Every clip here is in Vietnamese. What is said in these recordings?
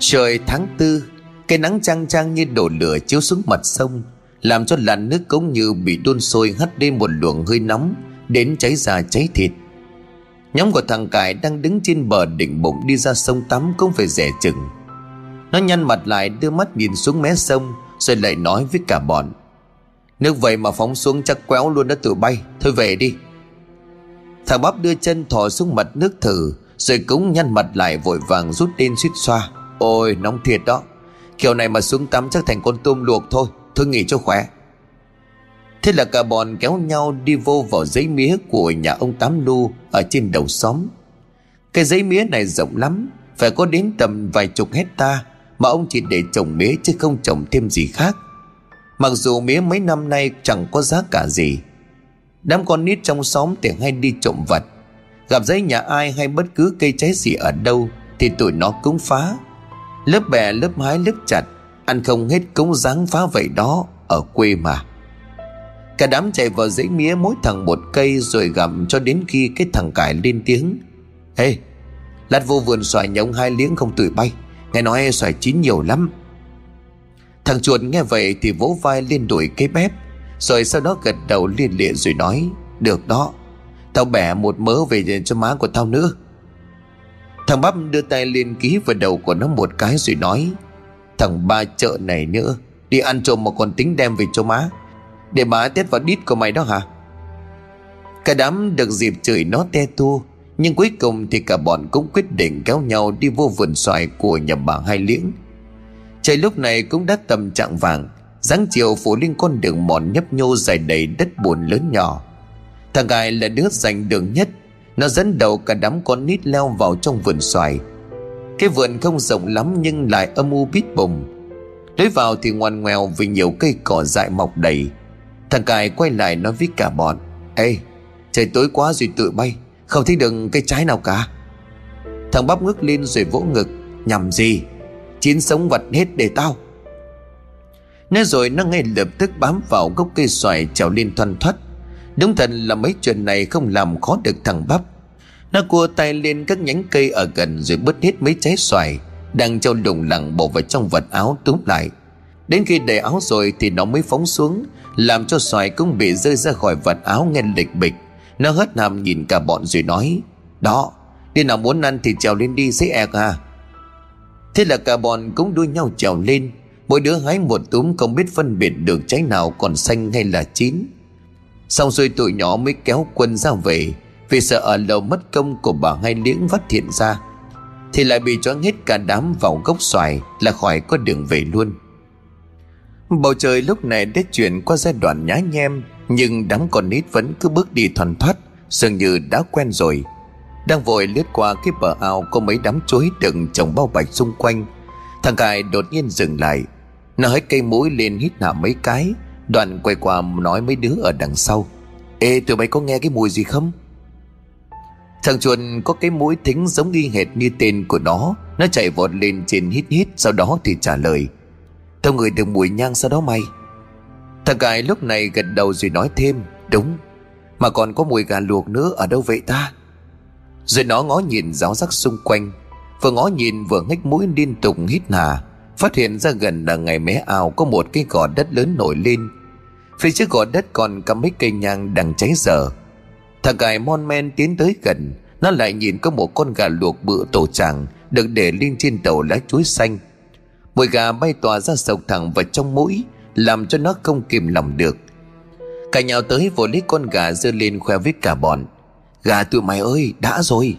Trời tháng tư, Cái nắng trăng trăng như đổ lửa chiếu xuống mặt sông, Làm cho làn nước cũng như bị đun sôi hắt lên một luồng hơi nóng, Đến cháy da cháy thịt. Nhóm của thằng Cải đang đứng trên bờ đỉnh bụng đi ra sông tắm cũng phải rẻ chừng. Nó nhăn mặt lại, đưa mắt nhìn xuống mé sông, Rồi lại nói với cả bọn. Nước vậy mà phóng xuống chắc quéo luôn đã tự bay, Thôi về đi. Thằng bắp đưa chân thò xuống mặt nước thử, Rồi cũng nhăn mặt lại vội vàng rút lên suýt xoa. Ôi nóng thiệt đó Kiểu này mà xuống tắm chắc thành con tôm luộc thôi Thôi nghỉ cho khỏe Thế là cả bọn kéo nhau đi vô vào giấy mía của nhà ông Tám Lu ở trên đầu xóm. Cái giấy mía này rộng lắm, phải có đến tầm vài chục hecta mà ông chỉ để trồng mía chứ không trồng thêm gì khác. Mặc dù mía mấy năm nay chẳng có giá cả gì. Đám con nít trong xóm thì hay đi trộm vật. Gặp giấy nhà ai hay bất cứ cây trái gì ở đâu thì tụi nó cũng phá. Lớp bè lớp hái lớp chặt, ăn không hết cũng dáng phá vậy đó, ở quê mà. Cả đám chạy vào dãy mía mỗi thằng một cây rồi gặm cho đến khi cái thằng cải lên tiếng. Ê, hey, lát vô vườn xoài nhống hai liếng không tụi bay. Nghe nói xoài chín nhiều lắm. Thằng chuột nghe vậy thì vỗ vai lên đuổi cái bếp. Rồi sau đó gật đầu liên lịa rồi nói. Được đó, tao bẻ một mớ về cho má của tao nữa. Thằng bắp đưa tay lên ký vào đầu của nó một cái rồi nói. Thằng ba chợ này nữa, đi ăn trộm mà còn tính đem về cho má. Để má tét vào đít của mày đó hả Cả đám được dịp chửi nó te tu Nhưng cuối cùng thì cả bọn cũng quyết định kéo nhau đi vô vườn xoài của nhà bà Hai Liễn Trời lúc này cũng đã tầm trạng vàng dáng chiều phủ lên con đường mòn nhấp nhô dài đầy đất bùn lớn nhỏ Thằng gai là đứa giành đường nhất nó dẫn đầu cả đám con nít leo vào trong vườn xoài. Cái vườn không rộng lắm nhưng lại âm u bít bùng. Lối vào thì ngoan ngoèo vì nhiều cây cỏ dại mọc đầy. Thằng cài quay lại nói với cả bọn, Ê, trời tối quá rồi tự bay, Không thấy được cây trái nào cả. Thằng bắp ngước lên rồi vỗ ngực, Nhằm gì? Chín sống vật hết để tao. Nói rồi nó ngay lập tức bám vào gốc cây xoài trèo lên thoăn thoắt. Đúng thật là mấy chuyện này không làm khó được thằng bắp. Nó cua tay lên các nhánh cây ở gần rồi bứt hết mấy trái xoài, Đang trâu đùng lặng bộ vào trong vật áo túm lại. Đến khi đầy áo rồi thì nó mới phóng xuống, làm cho xoài cũng bị rơi ra khỏi vật áo nghe lịch bịch. Nó hất hàm nhìn cả bọn rồi nói, Đó Đi nào muốn ăn thì trèo lên đi dễ ẹc à. Thế là cả bọn cũng đuôi nhau trèo lên. Mỗi đứa hái một túm không biết phân biệt được trái nào còn xanh hay là chín. Xong rồi tụi nhỏ mới kéo quân ra về, Vì sợ ở lầu mất công của bà hai liễng vắt hiện ra, Thì lại bị choáng hết cả đám vào gốc xoài Là khỏi có đường về luôn. Bầu trời lúc này đã chuyển qua giai đoạn nhá nhem, Nhưng đám con nít vẫn cứ bước đi thoăn thoắt Dường như đã quen rồi. Đang vội lướt qua cái bờ ao Có mấy đám chuối đựng trồng bao bạch xung quanh. Thằng cài đột nhiên dừng lại Nó hết cây mũi lên hít hạ mấy cái Đoạn quay qua nói mấy đứa ở đằng sau. Ê, tụi mày có nghe cái mùi gì không? Thằng chuồn có cái mũi thính giống y hệt như tên của nó. Nó chạy vọt lên trên hít hít, Sau đó thì trả lời. Tao ngửi được mùi nhang sau đó mày. Thằng cài lúc này gật đầu rồi nói thêm. Đúng, Mà còn có mùi gà luộc nữa, ở đâu vậy ta? Rồi nó ngó nhìn giáo giác xung quanh. Vừa ngó nhìn vừa ngách mũi liên tục hít hà. Phát hiện ra gần là ngày mé ao Có một cái gò đất lớn nổi lên. Phía trước gò đất còn cả mấy cây nhang đang cháy dở. Thằng gài mon men tiến tới gần, Nó lại nhìn có một con gà luộc bự tổ tràng Được để lên trên đầu lá chuối xanh. Mùi gà bay tỏa ra sộc thẳng vào trong mũi, Làm cho nó không kìm lòng được. Cả nhào tới vội lấy con gà dơ lên khoe với cả bọn. Gà tụi mày ơi, đã rồi.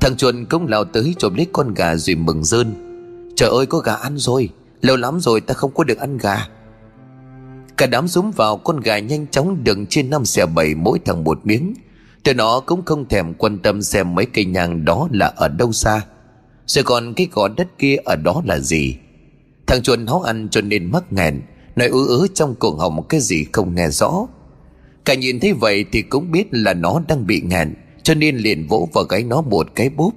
Thằng chuồn cũng lao tới trộm lấy con gà rồi mừng rơn. Trời ơi, có gà ăn rồi. Lâu lắm rồi ta không có được ăn gà. Cả đám rúm vào, con gà nhanh chóng đựng trên năm xẻ bảy mỗi thằng một miếng. Tụi nó cũng không thèm quan tâm xem mấy cây nhang đó là ở đâu xa. Rồi còn cái gò đất kia ở đó là gì? Thằng chuồn háu ăn cho nên mắc nghẹn, Nói ứ ứ trong cổ họng cái gì không nghe rõ. Cả nhìn thấy vậy thì cũng biết là nó đang bị nghẹn, Cho nên liền vỗ vào gáy nó một cái búp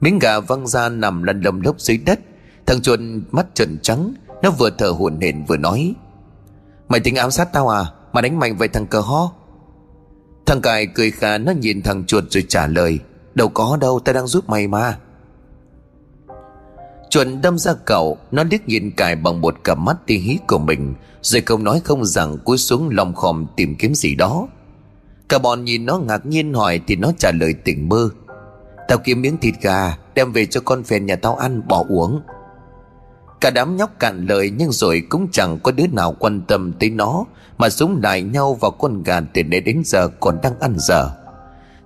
Miếng gà văng ra nằm lăn lông lốc dưới đất. Thằng chuồn mắt trần trắng, Nó vừa thở hổn hển vừa nói Mày tính ám sát tao à? Mà đánh mạnh vậy thằng cờ ho Thằng cài cười khà, nó nhìn thằng chuột rồi trả lời, Đâu có đâu, tao đang giúp mày mà. Chuẩn đâm ra cậu, Nó liếc nhìn cài bằng một cặp mắt tí hí của mình, Rồi không nói không rằng cúi xuống lòng khòm tìm kiếm gì đó. Cả bọn nhìn nó ngạc nhiên hỏi Thì nó trả lời tỉnh mơ Tao kiếm miếng thịt gà, Đem về cho con phèn nhà tao ăn, bỏ uống. Cả đám nhóc cạn lời Nhưng rồi cũng chẳng có đứa nào quan tâm tới nó, Mà súng lại nhau vào con gà Từ nãy đến giờ còn đang ăn giờ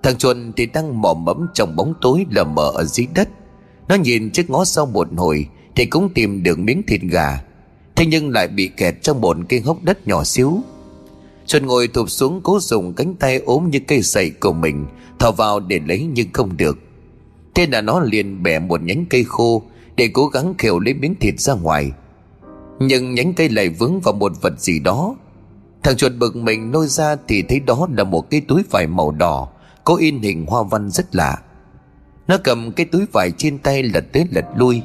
Thằng chuồn thì đang mò mẫm trong bóng tối lờ mờ ở dưới đất. Nó nhìn chiếc ngó sau một hồi Thì cũng tìm được miếng thịt gà, Thế nhưng lại bị kẹt trong một cái hốc đất nhỏ xíu. Chuồn ngồi thụp xuống cố dùng cánh tay ốm như cây sậy của mình, Thò vào để lấy nhưng không được. Thế là nó liền bẻ một nhánh cây khô để cố gắng khều lấy miếng thịt ra ngoài. Nhưng nhánh cây lại vướng vào một vật gì đó. Thằng chuột bực mình nôi ra thì thấy đó là một cái túi vải màu đỏ, Có in hình hoa văn rất lạ. Nó cầm cái túi vải trên tay lật tới lật lui.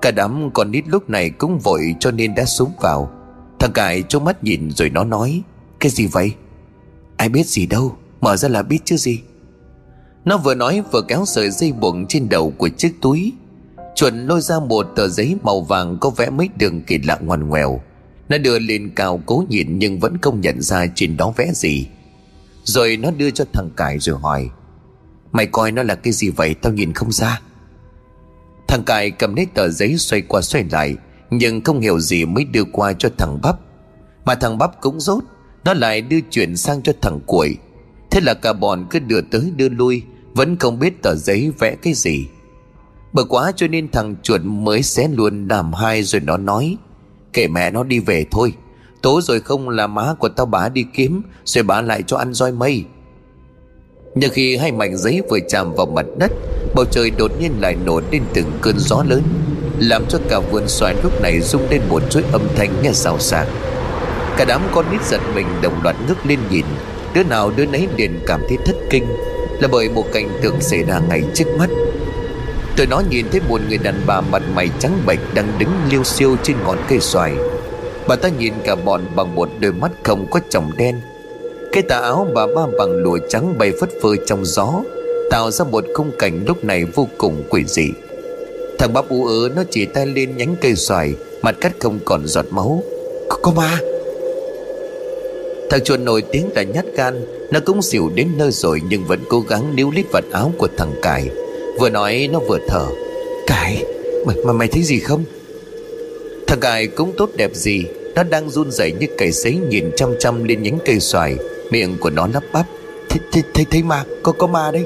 Cả đám con nít lúc này cũng vội cho nên đã xuống vào. Thằng cải trông mắt nhìn rồi nó nói, Cái gì vậy? Ai biết gì đâu, Mở ra là biết chứ gì? Nó vừa nói vừa kéo sợi dây buộc trên đầu của chiếc túi. Chuẩn lôi ra một tờ giấy màu vàng Có vẽ mấy đường kỳ lạ ngoằn ngoèo. Nó đưa lên cao cố nhìn Nhưng vẫn không nhận ra trên đó vẽ gì. Rồi nó đưa cho thằng cải rồi hỏi, Mày coi nó là cái gì vậy? Tao nhìn không ra. Thằng cải cầm lấy tờ giấy xoay qua xoay lại, Nhưng không hiểu gì mới đưa qua cho thằng bắp. Mà thằng bắp cũng rốt Nó lại đưa chuyển sang cho thằng cuội. Thế là cả bọn cứ đưa tới đưa lui, Vẫn không biết tờ giấy vẽ cái gì. Bực quá cho nên thằng chuột mới xé luôn làm hai rồi nó nói Kể mẹ nó đi về thôi. Tố rồi không là má của tao bá đi kiếm, Rồi bá lại cho ăn roi mây. Nhưng khi hai mảnh giấy vừa chạm vào mặt đất, Bầu trời đột nhiên lại nổ lên từng cơn gió lớn, Làm cho cả vườn xoài lúc này rung lên một chuỗi âm thanh nghe xào xạc. Cả đám con nít giật mình đồng loạt ngước lên nhìn, Đứa nào đứa nấy liền cảm thấy thất kinh, Là bởi một cảnh tượng xảy ra ngay trước mắt. Tụi nó nhìn thấy một người đàn bà mặt mày trắng bệch Đang đứng liêu siêu trên ngọn cây xoài. Bà ta nhìn cả bọn bằng một đôi mắt không có tròng đen. Cái tà áo bà ba bằng lụa trắng bay phất phơ trong gió Tạo ra một khung cảnh lúc này vô cùng quỷ dị. Thằng bắp ú ớ nó chỉ tay lên nhánh cây xoài Mặt cắt không còn giọt máu. Có, có ma. Thằng chuột nổi tiếng là nhát gan Nó cũng xỉu đến nơi rồi Nhưng vẫn cố gắng níu lít vật áo của thằng cải Vừa nói nó vừa thở. Cải Mày, mà mày thấy gì không? Thằng cải cũng tốt đẹp gì Nó đang run rẩy như cày sấy Nhìn chăm chăm lên nhánh cây xoài. Miệng của nó lắp bắp. Thấy, thấy, thấy, thấy ma Có có ma đấy.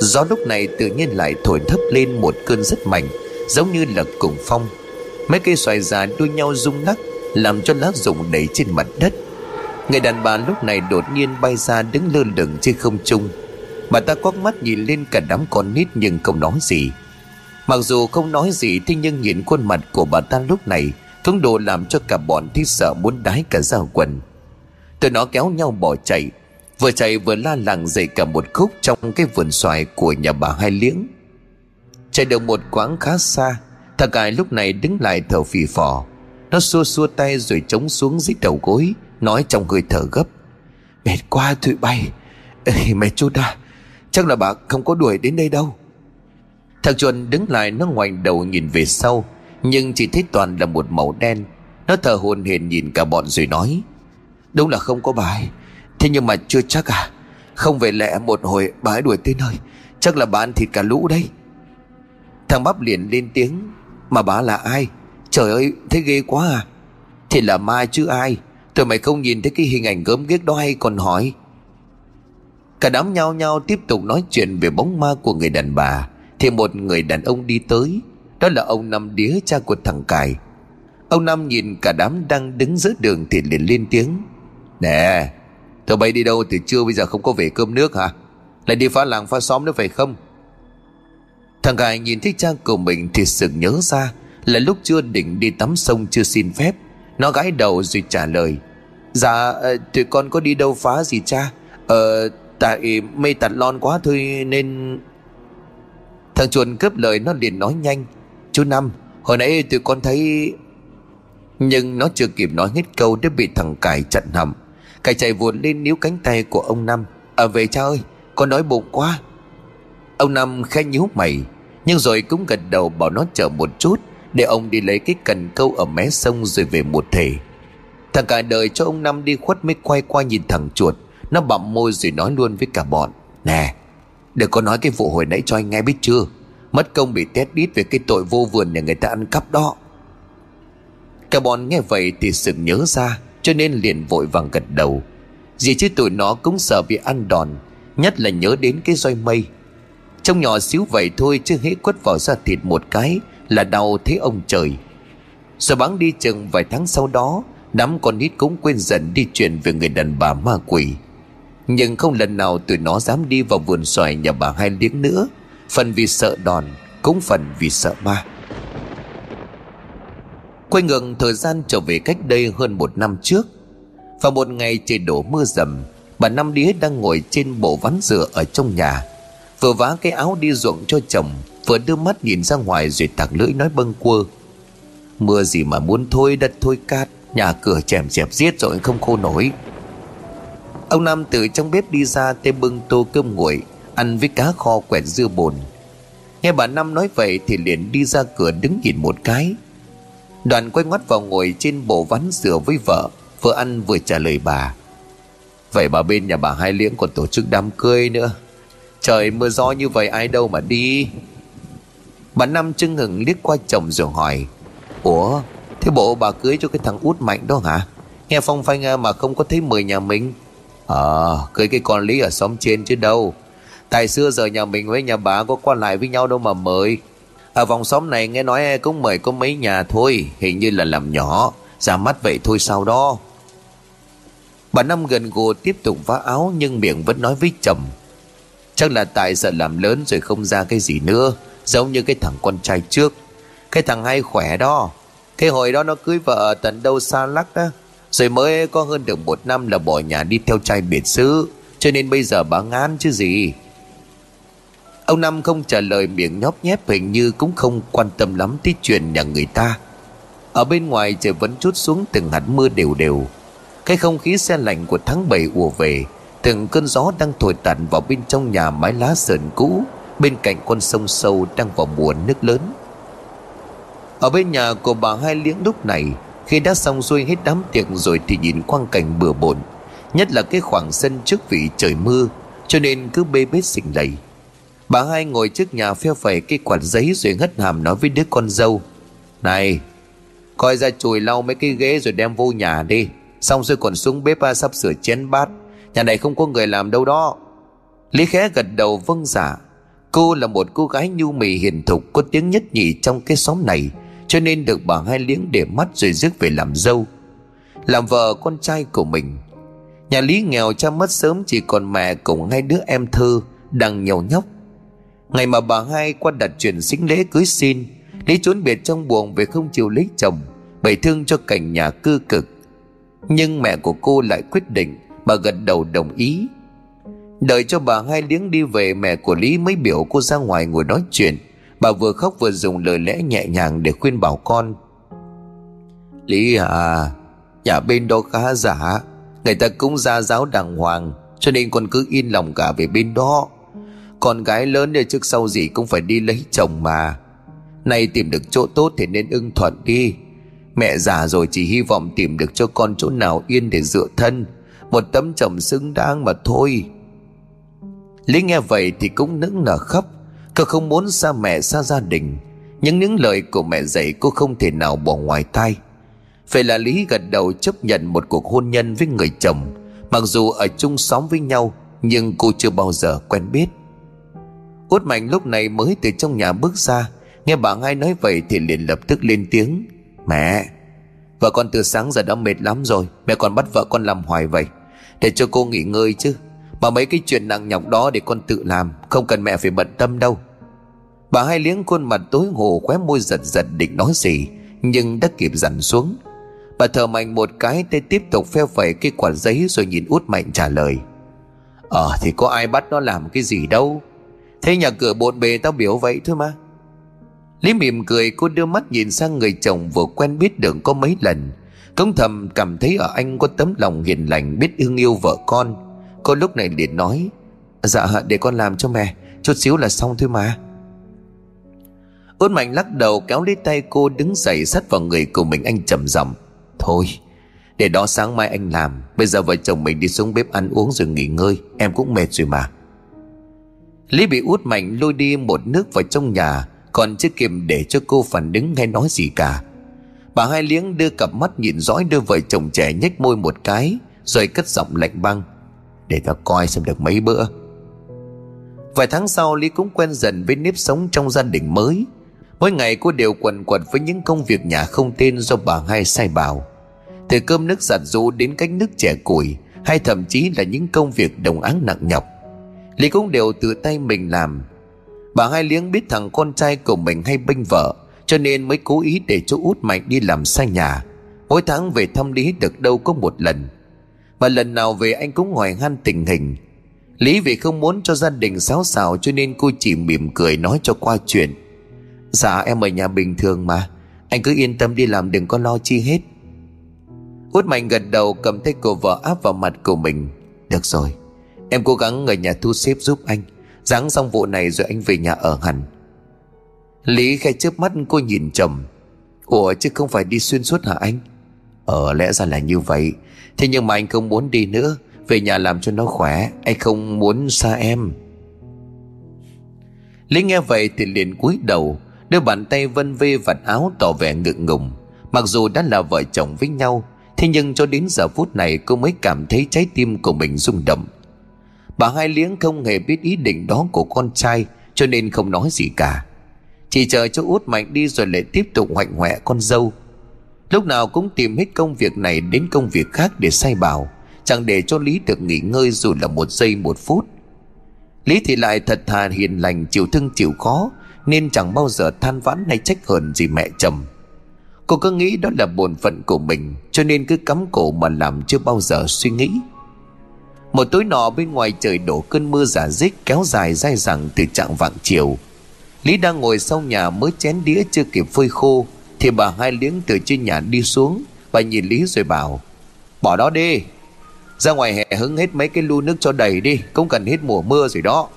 Gió lúc này tự nhiên lại thổi thấp lên một cơn rất mạnh Giống như là cùng phong. Mấy cây xoài già đua nhau rung lắc Làm cho lá rụng đầy trên mặt đất. Người đàn bà lúc này đột nhiên bay ra đứng lơ lửng trên không trung Bà ta quắc mắt nhìn lên cả đám con nít nhưng không nói gì. Mặc dù không nói gì Thế nhưng nhìn khuôn mặt của bà ta lúc này Thống đồ làm cho cả bọn thấy sợ muốn đái cả ra quần. Tụi nó kéo nhau bỏ chạy Vừa chạy vừa la làng dậy cả một khúc Trong cái vườn xoài của nhà bà Hai Liếng. Chạy được một quãng khá xa Thằng cải lúc này đứng lại thở phì phò. Nó xua xua tay rồi chống xuống dưới đầu gối Nói trong hơi thở gấp. Mệt quá tụi bay. Ê, mẹ chút à Chắc là bà không có đuổi đến đây đâu. Thằng chuồn đứng lại, nó ngoảnh đầu nhìn về sau, Nhưng chỉ thấy toàn là một màu đen. Nó thở hồn hển nhìn cả bọn rồi nói, Đúng là không có bài Thế nhưng mà chưa chắc à? Không về lẽ một hồi bà ấy đuổi tới nơi Chắc là bà ăn thịt cả lũ đấy. Thằng bắp liền lên tiếng, Mà bà là ai? Trời ơi thấy ghê quá à. Thì là ma chứ ai? Tụi mày không nhìn thấy cái hình ảnh gớm ghiếc đó hay còn hỏi. Cả đám nhao nhao tiếp tục nói chuyện về bóng ma của người đàn bà. Thì một người đàn ông đi tới, Đó là ông Năm Đía, cha của thằng Cải Ông Năm nhìn cả đám đang đứng giữa đường thì liền lên tiếng. Nè, Tụi bay đi đâu từ trưa bây giờ không có về cơm nước hả? Lại đi phá làng phá xóm nữa phải không? Thằng Cải nhìn thấy cha của mình thì sực nhớ ra Là lúc chưa định đi tắm sông chưa xin phép, Nó gãi đầu rồi trả lời. Dạ ờ, tụi con có đi đâu phá gì cha? Ờ Tại mây tạt lon quá thôi nên Thằng chuồn cướp lời nó liền nói nhanh. Chú Năm, Hồi nãy tụi con thấy, Nhưng nó chưa kịp nói hết câu Đã bị thằng Cải chặn hầm. Cải chạy vụt lên níu cánh tay của ông Năm. À về cha ơi, Con đói bụng quá. Ông Năm khẽ nhíu mày, Nhưng rồi cũng gật đầu bảo nó chờ một chút, Để ông đi lấy cái cần câu ở mé sông rồi về một thể. Thằng cả đời cho ông Năm đi khuất mới quay qua nhìn thằng chuột. Nó bặm môi rồi nói luôn với cả bọn, Nè Đừng có nói cái vụ hồi nãy cho anh nghe biết chưa? Mất công bị tét đít về cái tội vô vườn nhà người ta ăn cắp đó. Cả bọn nghe vậy thì sực nhớ ra, Cho nên liền vội vàng gật đầu. Gì chứ tụi nó cũng sợ bị ăn đòn, Nhất là nhớ đến cái roi mây. Trông nhỏ xíu vậy thôi chứ hễ quất vào da thịt một cái Là đau thấy ông trời. Rồi bắn đi chừng vài tháng sau đó, Đám con nít cũng quên dần đi chuyện về người đàn bà ma quỷ. Nhưng không lần nào tụi nó dám đi vào vườn xoài nhà bà hai liếng nữa. Phần vì sợ đòn, Cũng phần vì sợ ma. Quay ngược thời gian trở về cách đây hơn một năm trước, Vào một ngày trời đổ mưa rầm, Bà Năm Đía đang ngồi trên bộ ván dừa ở trong nhà, Vừa vá cái áo đi ruộng cho chồng, Vừa đưa mắt nhìn ra ngoài rồi tạc lưỡi nói bâng quơ. Mưa gì mà muốn thôi, đất thôi cát, Nhà cửa chèm chẹp giết rồi không khô nổi. Ông Nam từ trong bếp đi ra tê bưng tô cơm nguội, Ăn với cá kho quẹt dưa bồn. Nghe bà Năm nói vậy thì liền đi ra cửa đứng nhìn một cái. Đoàn quay ngoắt vào ngồi trên bộ ván dừa với vợ, Vừa ăn vừa trả lời bà. Vậy bà bên nhà bà Hai Liễn còn tổ chức đám cưới nữa. Trời, mưa gió như vậy ai đâu mà đi. Bà Năm chưng hừng liếc qua chồng rồi hỏi, Ủa, Thế bộ bà cưới cho cái thằng út mạnh đó hả? Nghe phong phanh à mà không có thấy mời nhà mình. Ờ à, cưới cái con Lý ở xóm trên chứ đâu. Tại xưa giờ nhà mình với nhà bà có quan lại với nhau đâu mà mời. Ở vòng xóm này nghe nói cũng mời có mấy nhà thôi Hình như là làm nhỏ. Ra mắt vậy thôi sao đó. Bà Năm gần gù tiếp tục vá áo Nhưng miệng vẫn nói với chồng. Chắc là tại sợ làm lớn rồi không ra cái gì nữa Giống như cái thằng con trai trước. Cái thằng hay khỏe đó. Cái hồi đó nó cưới vợ ở tận đâu xa lắc đó rồi mới có hơn được một năm là bỏ nhà đi theo trai biệt xứ. Cho nên bây giờ bà ngán chứ gì. Ông Năm không trả lời miệng nhóp nhép, hình như cũng không quan tâm lắm tới chuyện nhà người ta. Ở bên ngoài trời vẫn chút xuống, từng hạt mưa đều đều. Cái không khí xe lạnh của tháng 7 ùa về, Từng cơn gió đang thổi tàn vào bên trong nhà mái lá sườn cũ, Bên cạnh con sông sâu đang vào mùa nước lớn. Ở bên nhà của bà hai Liễng lúc này khi đã xong xuôi hết đám tiệc rồi thì nhìn quang cảnh bừa bộn, Nhất là cái khoảng sân trước vị trời mưa, Cho nên cứ bê bết xình lầy. Bà hai ngồi trước nhà phe phẩy cái quạt giấy rồi hất hàm nói với đứa con dâu, Này, Coi ra chùi lau mấy cái ghế rồi đem vô nhà đi. Xong rồi còn xuống bếp ba sắp sửa chén bát. Nhà này không có người làm đâu đó. Lý khẽ gật đầu vâng giả dạ. Cô là một cô gái nhu mì hiền thục, Có tiếng nhất nhì trong cái xóm này. Cho nên được bà hai liếng để mắt rồi rước về làm dâu. Làm vợ con trai của mình. Nhà Lý nghèo cha mất sớm Chỉ còn mẹ cùng hai đứa em thơ Đang nhầu nhóc. Ngày mà bà hai qua đặt chuyện xính lễ cưới xin, Lý trốn biệt trong buồng về không chịu lấy chồng, bày thương cho cảnh nhà cư cực. Nhưng mẹ của cô lại quyết định Bà gật đầu đồng ý. Đợi cho bà hai liếng đi về, Mẹ của Lý mới biểu cô ra ngoài ngồi nói chuyện. Bà vừa khóc vừa dùng lời lẽ nhẹ nhàng Để khuyên bảo con. Lý à Nhà bên đó khá giả. Người ta cũng ra giáo đàng hoàng, Cho nên con cứ yên lòng cả về bên đó. Con gái lớn để trước sau gì Cũng phải đi lấy chồng mà. Nay tìm được chỗ tốt thì nên ưng thuận đi. Mẹ già rồi chỉ hy vọng tìm được cho con chỗ nào yên để dựa thân. Một tấm chồng xứng đáng mà thôi. Lý nghe vậy thì cũng nững nở khóc cô không muốn xa mẹ, xa gia đình. Nhưng những lời của mẹ dạy cô không thể nào bỏ ngoài tai. Phải là lý gật đầu chấp nhận một cuộc hôn nhân với người chồng. Mặc dù ở chung xóm với nhau, nhưng cô chưa bao giờ quen biết. Út mạnh lúc này mới từ trong nhà bước ra. Nghe bà hai nói vậy thì liền lập tức lên tiếng. Mẹ, vợ con từ sáng giờ đã mệt lắm rồi. Mẹ còn bắt vợ con làm hoài vậy. Để cho cô nghỉ ngơi chứ. Mà mấy cái chuyện nặng nhọc đó để con tự làm, Không cần mẹ phải bận tâm đâu. Bà hai liếng khuôn mặt tối hồ khóe môi giật giật định nói gì, Nhưng đã kịp dằn xuống. Bà thở mạnh một cái tay tiếp tục pheo phẩy cái quả giấy rồi nhìn út mạnh trả lời. Ờ thì có ai bắt nó làm cái gì đâu. Thế nhà cửa bộn bề tao biểu vậy thôi mà. Lý mỉm cười, cô đưa mắt nhìn sang người chồng vừa quen biết được có mấy lần. Công thầm cảm thấy ở anh có tấm lòng hiền lành, biết thương yêu vợ con. Cô lúc này liền nói Dạ để con làm cho mẹ, Chút xíu là xong thôi mà út mạnh lắc đầu kéo lấy tay cô đứng dậy sát vào người của mình, anh trầm giọng, thôi, để đó sáng mai anh làm. Bây giờ vợ chồng mình đi xuống bếp ăn uống rồi nghỉ ngơi, em cũng mệt rồi mà. Lý bị út mạnh lôi đi một nước vào trong nhà, còn chưa kịp để cho cô phản ứng hay nói gì cả. Bà hai liếng đưa cặp mắt nhìn dõi đôi vợ chồng trẻ nhếch môi một cái, rồi cất giọng lạnh băng, để tao coi xem được mấy bữa. Vài tháng sau, lý cũng quen dần với nếp sống trong gia đình mới mỗi ngày cô đều quần quật với những công việc nhà không tên do bà hai sai bảo. Từ cơm nước giặt rũ đến cách nước trẻ củi, hay thậm chí là những công việc đồng áng nặng nhọc. Lý cũng đều tự tay mình làm. Bà hai liếng biết thằng con trai của mình hay bênh vợ, cho nên mới cố ý để chú út mạnh đi làm xa nhà. Mỗi tháng về thăm lý được đâu có một lần. Mà lần nào về anh cũng hỏi han tình hình. Lý vì không muốn cho gia đình xáo xào cho nên cô chỉ mỉm cười nói cho qua chuyện dạ em ở nhà bình thường mà. Anh cứ yên tâm đi làm, đừng có lo chi hết. Út mạnh gật đầu, cầm tay cô vợ áp vào mặt của mình. Được rồi, em cố gắng ở nhà thu xếp giúp anh. Giáng xong vụ này rồi anh về nhà ở hẳn. Lý khai chớp mắt, cô nhìn trầm Ủa, chứ không phải đi xuyên suốt hả anh? Ờ lẽ ra là như vậy. Thế nhưng mà anh không muốn đi nữa. Về nhà làm cho nó khỏe, Anh không muốn xa em. Lý nghe vậy thì liền cúi đầu. Đưa bàn tay vân vê vạt áo tỏ vẻ ngượng ngùng. Mặc dù đã là vợ chồng với nhau, Thế nhưng cho đến giờ phút này cô mới cảm thấy trái tim của mình rung động. Bà hai liếng không hề biết ý định đó của con trai, Cho nên không nói gì cả. Chỉ chờ cho út mạnh đi rồi lại tiếp tục hoạnh hoẹ con dâu. Lúc nào cũng tìm hết công việc này đến công việc khác để sai bảo, Chẳng để cho Lý được nghỉ ngơi dù là một giây một phút. Lý thì lại thật thà hiền lành, chịu thương chịu khó nên chẳng bao giờ than vãn hay trách hờn gì mẹ chồng. Cô cứ nghĩ đó là bổn phận của mình, Cho nên cứ cắm cổ mà làm chưa bao giờ suy nghĩ. Một tối nọ bên ngoài trời đổ cơn mưa giả dích kéo dài dai dẳng từ trạng vạng chiều. Lý đang ngồi sau nhà mới chén đĩa chưa kịp phơi khô, thì bà hai liếng từ trên nhà đi xuống, bà nhìn lý rồi bảo, bỏ đó đi. Ra ngoài hè hứng hết mấy cái lu nước cho đầy đi, cũng cần hết mùa mưa rồi đó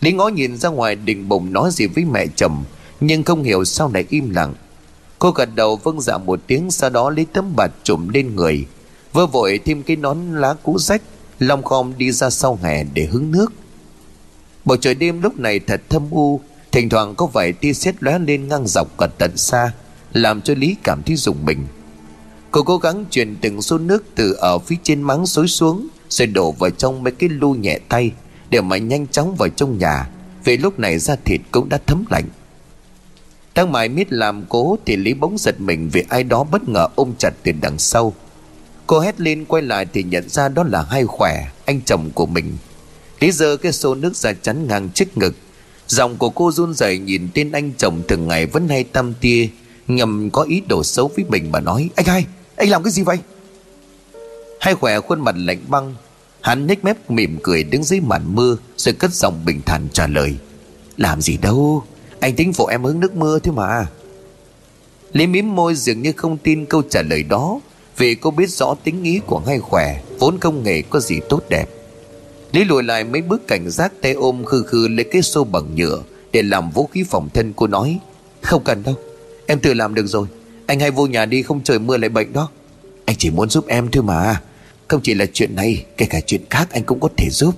lý ngó nhìn ra ngoài định bụng nói gì với mẹ chồng, nhưng không hiểu sao lại im lặng. Cô gật đầu vâng dạ một tiếng, sau đó lấy tấm bạt trùm lên người. Vơ vội thêm cái nón lá cũ rách long khom đi ra sau hè để hứng nước. Bầu trời đêm lúc này thật thâm u, thỉnh thoảng có vài tia sét lóe lên ngang dọc gần tận xa, làm cho lý cảm thấy rùng mình. Cô cố gắng truyền từng số nước từ ở phía trên máng xối xuống, rồi đổ vào trong mấy cái lu nhẹ tay để mà nhanh chóng vào trong nhà vì lúc này da thịt cũng đã thấm lạnh. Đang mải miết làm cố thì lý bỗng giật mình vì ai đó bất ngờ ôm chặt từ đằng sau. Cô hét lên quay lại thì nhận ra đó là hai khỏe Anh chồng của mình. Lý giờ cái xô nước ra chắn ngang trước ngực. Giọng của cô run rẩy nhìn tên anh chồng từng ngày vẫn hay tâm tia Ngầm có ý đồ xấu với mình mà nói Anh hai, anh làm cái gì vậy? Hai khỏe khuôn mặt lạnh băng Hắn nhếch mép mỉm cười đứng dưới màn mưa, Rồi cất giọng bình thản trả lời. Làm gì đâu, Anh tính phụ em hứng nước mưa thế mà. Lý mím môi dường như không tin câu trả lời đó, vì cô biết rõ tính ý của hai khỏe, Vốn không hề có gì tốt đẹp. Lý lùi lại mấy bước cảnh giác tay ôm khư khư lấy cái xô bằng nhựa Để làm vũ khí phòng thân cô nói, Không cần đâu, Em tự làm được rồi. Anh hay vô nhà đi không trời mưa lại bệnh đó. Anh chỉ muốn giúp em thôi mà. Không chỉ là chuyện này, Kể cả chuyện khác anh cũng có thể giúp.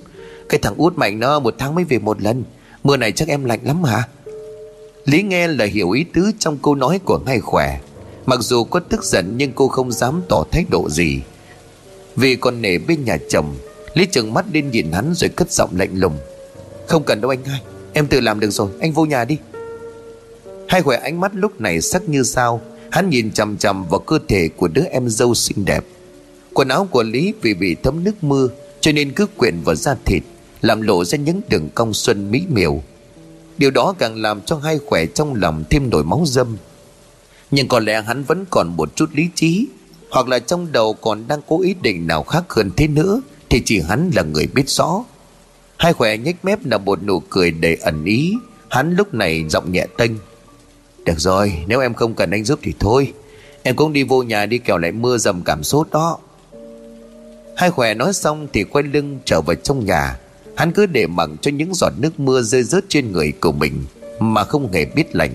Cái thằng út mạnh nó một tháng mới về một lần. Mưa này chắc em lạnh lắm hả? Lý nghe là hiểu ý tứ trong câu nói của ngay khỏe. Mặc dù có tức giận nhưng cô không dám tỏ thái độ gì. Vì còn nể bên nhà chồng, Lý trừng mắt lên nhìn hắn rồi cất giọng lạnh lùng. Không cần đâu anh hai, Em tự làm được rồi, anh vô nhà đi. Hai khỏe ánh mắt lúc này sắc như sao. Hắn nhìn chằm chằm vào cơ thể của đứa em dâu xinh đẹp. Quần áo của Lý vì bị thấm nước mưa, Cho nên cứ quyện vào da thịt, Làm lộ ra những đường cong xuân mỹ miều. Điều đó càng làm cho hai khỏe trong lòng thêm nổi máu dâm. Nhưng có lẽ hắn vẫn còn một chút lý trí, Hoặc là trong đầu còn đang cố ý định nào khác hơn thế nữa, Thì chỉ hắn là người biết rõ. Hai khỏe nhếch mép là một nụ cười đầy ẩn ý, Hắn lúc này giọng nhẹ tênh. Được rồi, nếu em không cần anh giúp thì thôi. Em cũng đi vô nhà đi kẻo lại mưa dầm cảm sốt đó. Hai khỏe nói xong thì quay lưng trở vào trong nhà. Hắn cứ để mặc cho những giọt nước mưa rơi rớt trên người của mình Mà không hề biết lạnh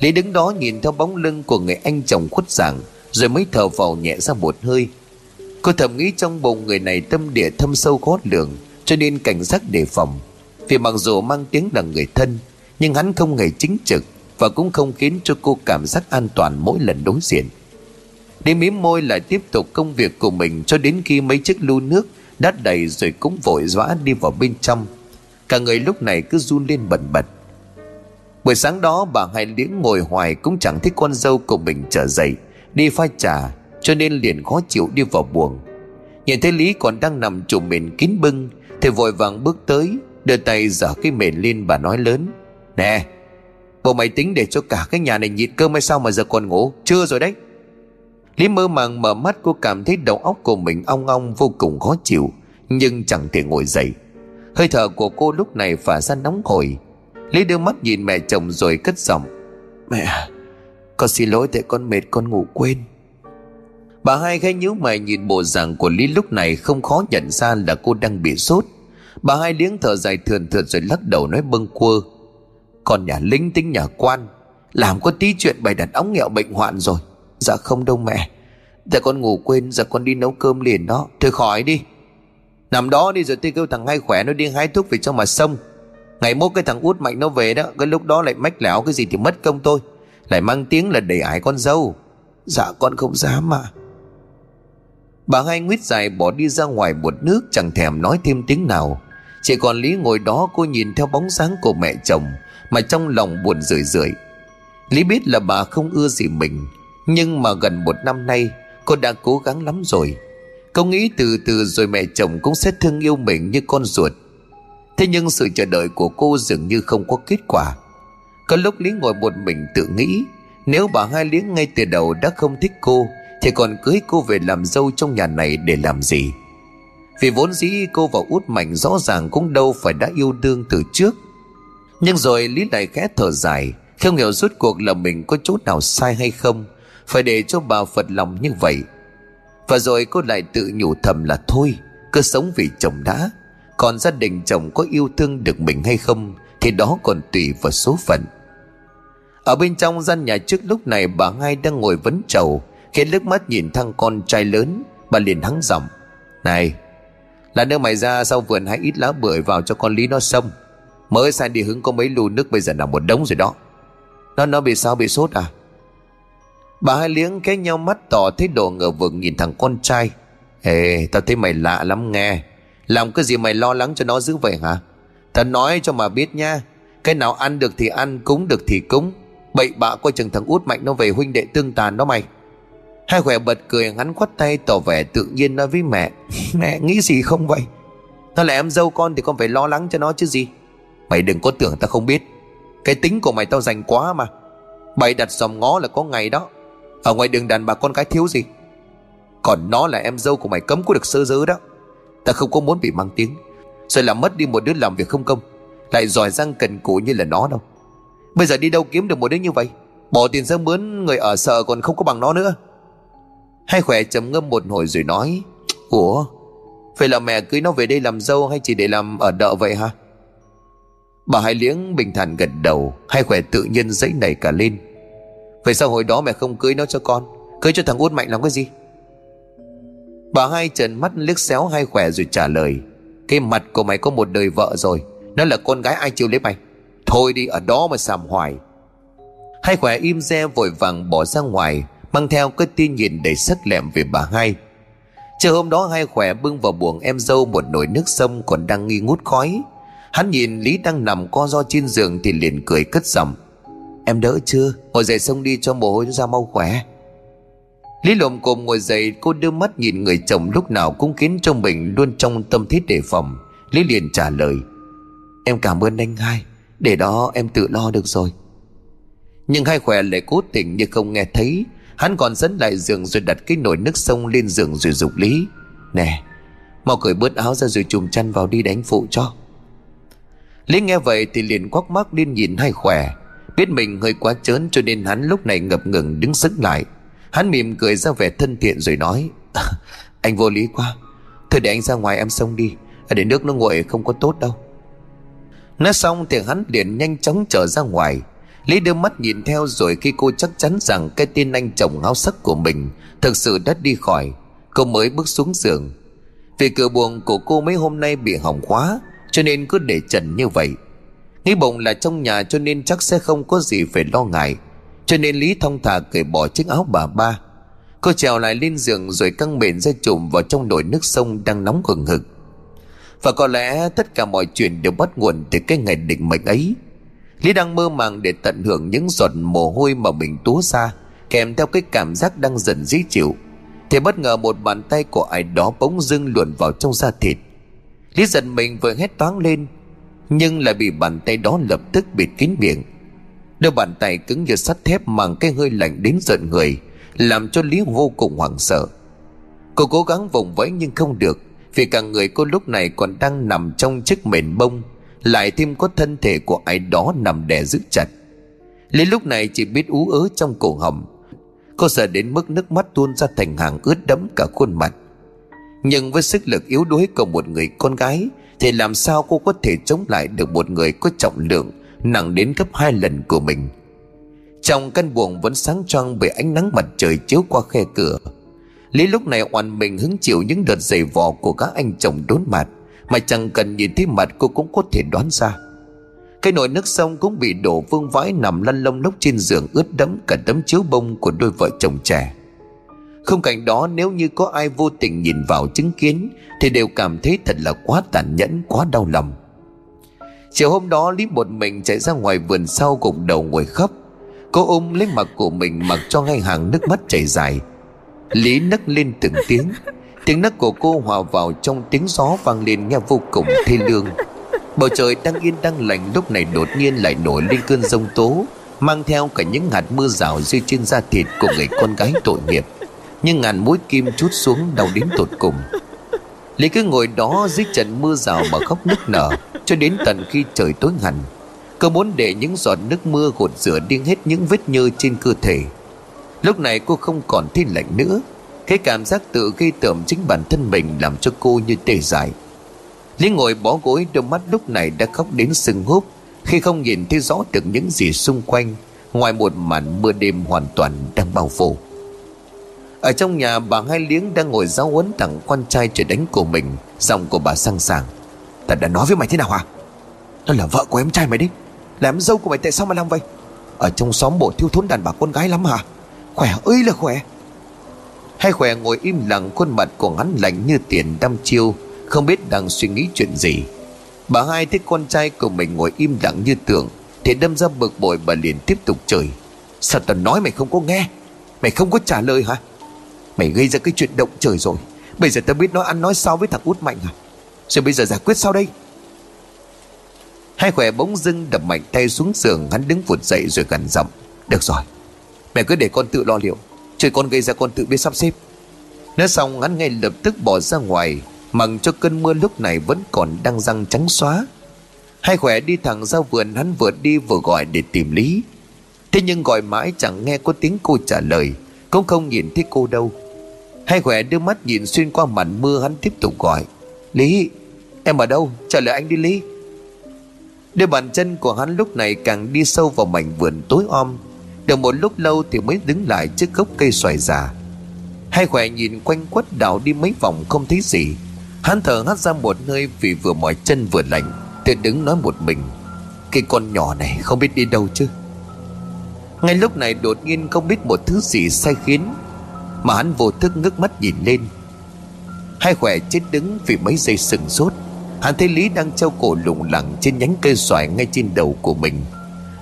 Lý đứng đó nhìn theo bóng lưng của người anh chồng khuất dạng, Rồi mới thở vào nhẹ ra một hơi. Cô thầm nghĩ trong bụng người này tâm địa thâm sâu khó lường, Cho nên cảnh giác đề phòng. Vì mặc dù mang tiếng là người thân, Nhưng hắn không hề chính trực Và cũng không khiến cho cô cảm giác an toàn mỗi lần đối diện. Đi mím môi lại tiếp tục công việc của mình Cho đến khi mấy chiếc lu nước đã đầy rồi cũng vội vã đi vào bên trong. Cả người lúc này cứ run lên bần bật. Buổi sáng đó, bà hai liễn ngồi hoài Cũng chẳng thích con dâu của mình trở dậy, Đi pha trà, Cho nên liền khó chịu đi vào buồng. Nhìn thấy Lý còn đang nằm trùm mền kín bưng, Thì vội vàng bước tới, Đưa tay dở cái mền lên bà nói lớn, Nè, Bộ mày tính để cho cả cái nhà này nhịn cơm hay sao mà giờ còn ngủ? Chưa rồi đấy. Lý mơ màng mở mắt cô cảm thấy đầu óc của mình ong ong vô cùng khó chịu, Nhưng chẳng thể ngồi dậy. Hơi thở của cô lúc này phả ra nóng hổi. Lý đưa mắt nhìn mẹ chồng rồi cất giọng, Mẹ, Con xin lỗi tại con mệt con ngủ quên. Bà hai khẽ nhíu mày nhìn bộ dạng của Lý lúc này không khó nhận ra là cô đang bị sốt. Bà hai liếng thở dài thườn thượt rồi lắc đầu nói bâng quơ Còn nhà lính tính nhà quan, Làm có tí chuyện bày đặt ống nghẹo bệnh hoạn rồi. Dạ không đâu mẹ. Tại con ngủ quên giờ con đi nấu cơm liền đó. Thôi khỏi đi. Nằm đó đi rồi tôi kêu thằng hai khỏe, nó đi hái thuốc về cho mà sông Ngày mốt cái thằng út mạnh nó về đó, Cái lúc đó lại mách lẻo cái gì thì mất công tôi. Lại mang tiếng là để ải con dâu. Dạ con không dám mà Bà hai nguyết dài bỏ đi ra ngoài một nước, Chẳng thèm nói thêm tiếng nào. Chỉ còn Lý ngồi đó, cô nhìn theo bóng dáng của mẹ chồng, Mà trong lòng buồn rười rượi. Lý biết là bà không ưa gì mình. Nhưng mà gần một năm nay, Cô đã cố gắng lắm rồi. Cô nghĩ từ từ rồi mẹ chồng cũng sẽ thương yêu mình như con ruột. Thế nhưng sự chờ đợi của cô dường như không có kết quả. Có lúc Lý ngồi một mình tự nghĩ, Nếu bà hai lý ngay từ đầu đã không thích cô, Thì còn cưới cô về làm dâu trong nhà này để làm gì? Vì vốn dĩ cô và út mạnh rõ ràng cũng đâu phải đã yêu đương từ trước. Nhưng rồi Lý lại khẽ thở dài, Không hiểu rốt cuộc là mình có chỗ nào sai hay không. Phải để cho bà phật lòng như vậy. Và rồi cô lại tự nhủ thầm là thôi, Cứ sống vì chồng đã. Còn gia đình chồng có yêu thương được mình hay không, Thì đó còn tùy vào số phận. Ở bên trong gian nhà trước lúc này, bà hai đang ngồi vấn trầu. Khi nước mắt nhìn thằng con trai lớn, Bà liền hắng giọng, Này, Là nước mày ra sau vườn hãy ít lá bưởi vào cho con Lý nó sông Mới sang đi hứng có mấy lù nước bây giờ là một đống rồi đó. Nó nó bị sao, bị sốt à? Bà hai liếng cái nhau mắt tỏ thấy đồ ngờ vực nhìn thằng con trai. Ê, tao thấy mày lạ lắm nghe. Làm cái gì mày lo lắng cho nó dữ vậy hả? Tao nói cho mà biết nha, Cái nào ăn được thì ăn, Cúng được thì cúng. Bậy bạ coi chừng thằng út mạnh nó về huynh đệ tương tàn đó mày. Hai khỏe bật cười, hắn khoát tay tỏ vẻ tự nhiên nói với mẹ Mẹ nghĩ gì không vậy? Nó là em dâu con thì con phải lo lắng cho nó chứ gì. Mày đừng có tưởng tao không biết. Cái tính của mày tao dành quá mà. Bày đặt dòng ngó là có ngày đó. Ở ngoài đường đàn bà con cái thiếu gì? Còn nó là em dâu của mày cấm có được sơ dớ đó. Ta không có muốn bị mang tiếng. Rồi làm mất đi một đứa làm việc không công. Lại giỏi răng cần cũ như là nó đâu. Bây giờ đi đâu kiếm được một đứa như vậy? Bỏ tiền ra mướn, người ở sợ còn không có bằng nó nữa. Hai khỏe trầm ngâm một hồi rồi nói, Ủa, Vậy là mẹ cưới nó về đây làm dâu hay chỉ để làm ở đợ vậy hả? Bà hai liếng bình thản gật đầu, Hai khỏe tự nhiên dãy nảy cả lên. Vậy sao hồi đó mẹ không cưới nó cho con? Cưới cho thằng út mạnh làm cái gì? Bà hai trần mắt liếc xéo hai khỏe rồi trả lời, Cái mặt của mày có một đời vợ rồi, Nó là con gái ai chịu lấy mày? Thôi đi, ở đó mà sàm hoài. Hai khỏe im re vội vàng bỏ ra ngoài, Mang theo cái tin nhìn đầy sắc lẹm về bà hai. Chờ hôm đó hai khỏe bưng vào buồng em dâu một nồi nước sông còn đang nghi ngút khói. Hắn nhìn Lý đang nằm co do trên giường thì liền cười cất giọng Em đỡ chưa? Ngồi dậy xong đi cho mồ hôi ra mau khỏe. Lý lộm cồm ngồi dậy, cô đưa mắt nhìn người chồng lúc nào cũng khiến cho mình luôn trong tâm thiết đề phòng. Lý liền trả lời, Em cảm ơn anh hai, Để đó em tự lo được rồi. Nhưng hai khỏe lại cố tình như không nghe thấy. Hắn còn dẫn lại giường rồi đặt cái nồi nước sông lên giường rồi dục Lý, Nè, Mau cởi bớt áo ra rồi chùm chăn vào đi đánh phụ cho. Lý nghe vậy thì liền quắc mắt lên nhìn hai khỏe. Biết mình hơi quá trớn cho nên hắn lúc này ngập ngừng đứng sững lại Hắn mỉm cười ra vẻ thân thiện rồi nói Anh vô lý quá Thôi để anh ra ngoài em sông đi Ở để nước nó nguội không có tốt đâu Nói xong thì hắn liền nhanh chóng trở ra ngoài Lý đưa mắt nhìn theo rồi khi cô chắc chắn rằng cái tên anh chồng háo sắc của mình thực sự đã đi khỏi, cô mới bước xuống giường. Vì cửa buồng của cô mấy hôm nay bị hỏng khóa cho nên cứ để trần như vậy. Nghĩ bụng là trong nhà cho nên chắc sẽ không có gì phải lo ngại. Cho nên Lý thông thả cởi bỏ chiếc áo bà ba. Cô trèo lại lên giường rồi căng mền ra chùm vào trong nồi nước sông đang nóng hừng hực. Và có lẽ tất cả mọi chuyện đều bắt nguồn từ cái ngày định mệnh ấy. Lý đang mơ màng để tận hưởng những giọt mồ hôi mà mình túa ra, Kèm theo cái cảm giác đang dần dễ chịu. Thì bất ngờ một bàn tay của ai đó bỗng dưng luồn vào trong da thịt. Lý giật mình vừa hét toáng lên nhưng lại bị bàn tay đó lập tức bịt kín miệng. Đôi bàn tay cứng như sắt thép mang cái hơi lạnh đến giận người, Làm cho Lý vô cùng hoảng sợ. Cô cố gắng vùng vẫy nhưng không được, Vì cả người cô lúc này còn đang nằm trong chiếc mền bông, Lại thêm có thân thể của ai đó nằm đè giữ chặt. Lý lúc này chỉ biết ú ớ trong cổ họng. Cô sợ đến mức nước mắt tuôn ra thành hàng ướt đẫm cả khuôn mặt. Nhưng với sức lực yếu đuối của một người con gái thì làm sao cô có thể chống lại được một người có trọng lượng, Nặng đến gấp hai lần của mình? Trong căn buồng vẫn sáng choang bởi ánh nắng mặt trời chiếu qua khe cửa. Lý lúc này oan mình hứng chịu những đợt giày vò của các anh chồng đốn mặt, Mà chẳng cần nhìn thấy mặt cô cũng có thể đoán ra. Cái nồi nước sông cũng bị đổ vương vãi nằm lăn lông lốc trên giường ướt đẫm cả tấm chiếu bông của đôi vợ chồng trẻ. Không cảnh đó nếu như có ai vô tình nhìn vào chứng kiến Thì đều cảm thấy thật là quá tàn nhẫn, quá đau lòng. Chiều hôm đó Lý một mình chạy ra ngoài vườn sau gục đầu ngồi khóc. Cô ôm lấy mặt của mình mặc cho ngay hàng nước mắt chảy dài. Lý nấc lên từng tiếng. Tiếng nấc của cô hòa vào trong tiếng gió vang lên nghe vô cùng thê lương. Bầu trời đang yên đang lành lúc này đột nhiên lại nổi lên cơn giông tố Mang theo cả những hạt mưa rào rơi trên da thịt của người con gái tội nghiệp. Nhưng ngàn mũi kim chút xuống đau đến tột cùng. Lý cứ ngồi đó dưới trận mưa rào mà khóc nức nở, Cho đến tận khi trời tối hẳn Cô muốn để những giọt nước mưa gột rửa đi hết những vết nhơ trên cơ thể. Lúc này cô không còn thấy lạnh nữa. Cái cảm giác tự gây tởm chính bản thân mình Làm cho cô như tê dại. Lý ngồi bó gối, đôi mắt lúc này đã khóc đến sưng húp. Khi không nhìn thấy rõ được những gì xung quanh, Ngoài một màn mưa đêm hoàn toàn đang bao phủ. Ở trong nhà bà hai liếng đang ngồi giáo huấn thằng con trai trời đánh của mình. Giọng của bà sang sàng Ta đã nói với mày thế nào hả? Nó là vợ của em trai mày đi Là em dâu của mày tại sao mà làm vậy? Ở trong xóm bộ thiếu thốn đàn bà con gái lắm hả? Khỏe ơi là khỏe. Hai khỏe ngồi im lặng, khuôn mặt của hắn lạnh như tiền đăm chiêu, Không biết đang suy nghĩ chuyện gì. Bà hai thấy con trai của mình ngồi im lặng như tượng, Thì đâm ra bực bội bà liền tiếp tục chửi. Sao tao nói mày không có nghe? Mày không có trả lời hả? Mày gây ra cái chuyện động trời rồi. Bây giờ tao biết nói ăn nói sao với thằng út mạnh à? Rồi bây giờ giải quyết sao đây. Hai khỏe bỗng dưng đập mạnh tay xuống giường, Hắn đứng vụt dậy rồi gần giọng. Được rồi Mẹ cứ để con tự lo liệu. Trời con gây ra con tự biết sắp xếp. Nói xong, hắn ngay lập tức bỏ ra ngoài, Mặc cho cơn mưa lúc này vẫn còn đang răng trắng xóa. Hai khỏe đi thẳng ra vườn, Hắn vừa đi vừa gọi để tìm Lý. Thế nhưng gọi mãi chẳng nghe có tiếng cô trả lời, Cũng không nhìn thấy cô đâu. Hai khỏe đưa mắt nhìn xuyên qua màn mưa Hắn tiếp tục gọi. Lý, Em ở đâu? Trả lời anh đi, Lý. Đôi bàn chân của hắn lúc này càng đi sâu vào mảnh vườn tối om. Được một lúc lâu thì mới đứng lại trước gốc cây xoài già. Hai khỏe nhìn quanh quất đảo đi mấy vòng không thấy gì. Hắn thở hắt ra một hơi vì vừa mỏi chân vừa lạnh, Thì đứng nói một mình. Cái con nhỏ này không biết đi đâu chứ? Ngay lúc này đột nhiên không biết một thứ gì sai khiến mà hắn vô thức ngước mắt nhìn lên. Hai khỏe chết đứng vì mấy giây sừng sốt, Hắn thấy Lý đang treo cổ lủng lẳng trên nhánh cây xoài ngay trên đầu của mình.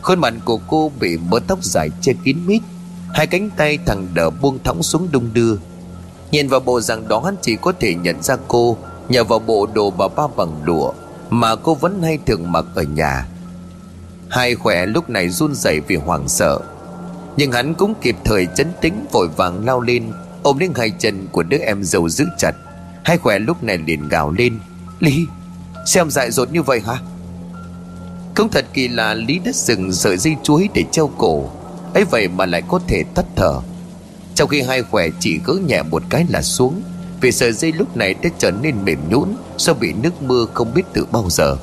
Khuôn mặt của cô bị mớ tóc dài che kín mít, Hai cánh tay thằng đờ buông thõng xuống đung đưa. Nhìn vào bộ rằng đó hắn chỉ có thể nhận ra cô Nhờ vào bộ đồ bà ba bằng lụa Mà cô vẫn hay thường mặc ở nhà. Hai khỏe lúc này run rẩy vì hoảng sợ. Nhưng hắn cũng kịp thời chấn tĩnh, vội vàng lao lên, Ôm lên hai chân của đứa em dâu giữ chặt. Hai khỏe lúc này liền gào lên, Lý, Xem dại dột như vậy hả? Không thật kỳ lạ Lý đã dừng sợi dây chuối để treo cổ, ấy vậy mà lại có thể tắt thở. Trong khi hai khỏe chỉ gỡ nhẹ một cái là xuống, Vì sợi dây lúc này đã trở nên mềm nhũn, Do bị nước mưa không biết từ bao giờ.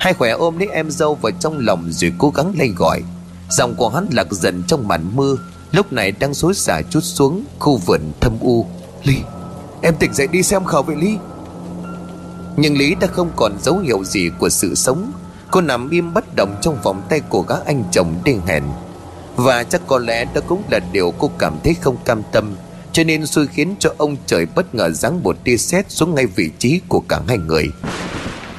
Hai khỏe ôm lấy em dâu vào trong lòng rồi cố gắng lay gọi. Dòng của hắn lạc dần trong màn mưa Lúc này đang xối xả chút xuống Khu vườn thâm u. Ly Em tỉnh dậy đi xem khẩu vậy Ly Nhưng Lý đã không còn dấu hiệu gì của sự sống. Cô nằm im bất động trong vòng tay của các anh chồng đen hèn. Và chắc có lẽ đó cũng là điều cô cảm thấy không cam tâm Cho nên xui khiến cho ông trời bất ngờ giáng một tia sét xuống ngay vị trí của cả hai người.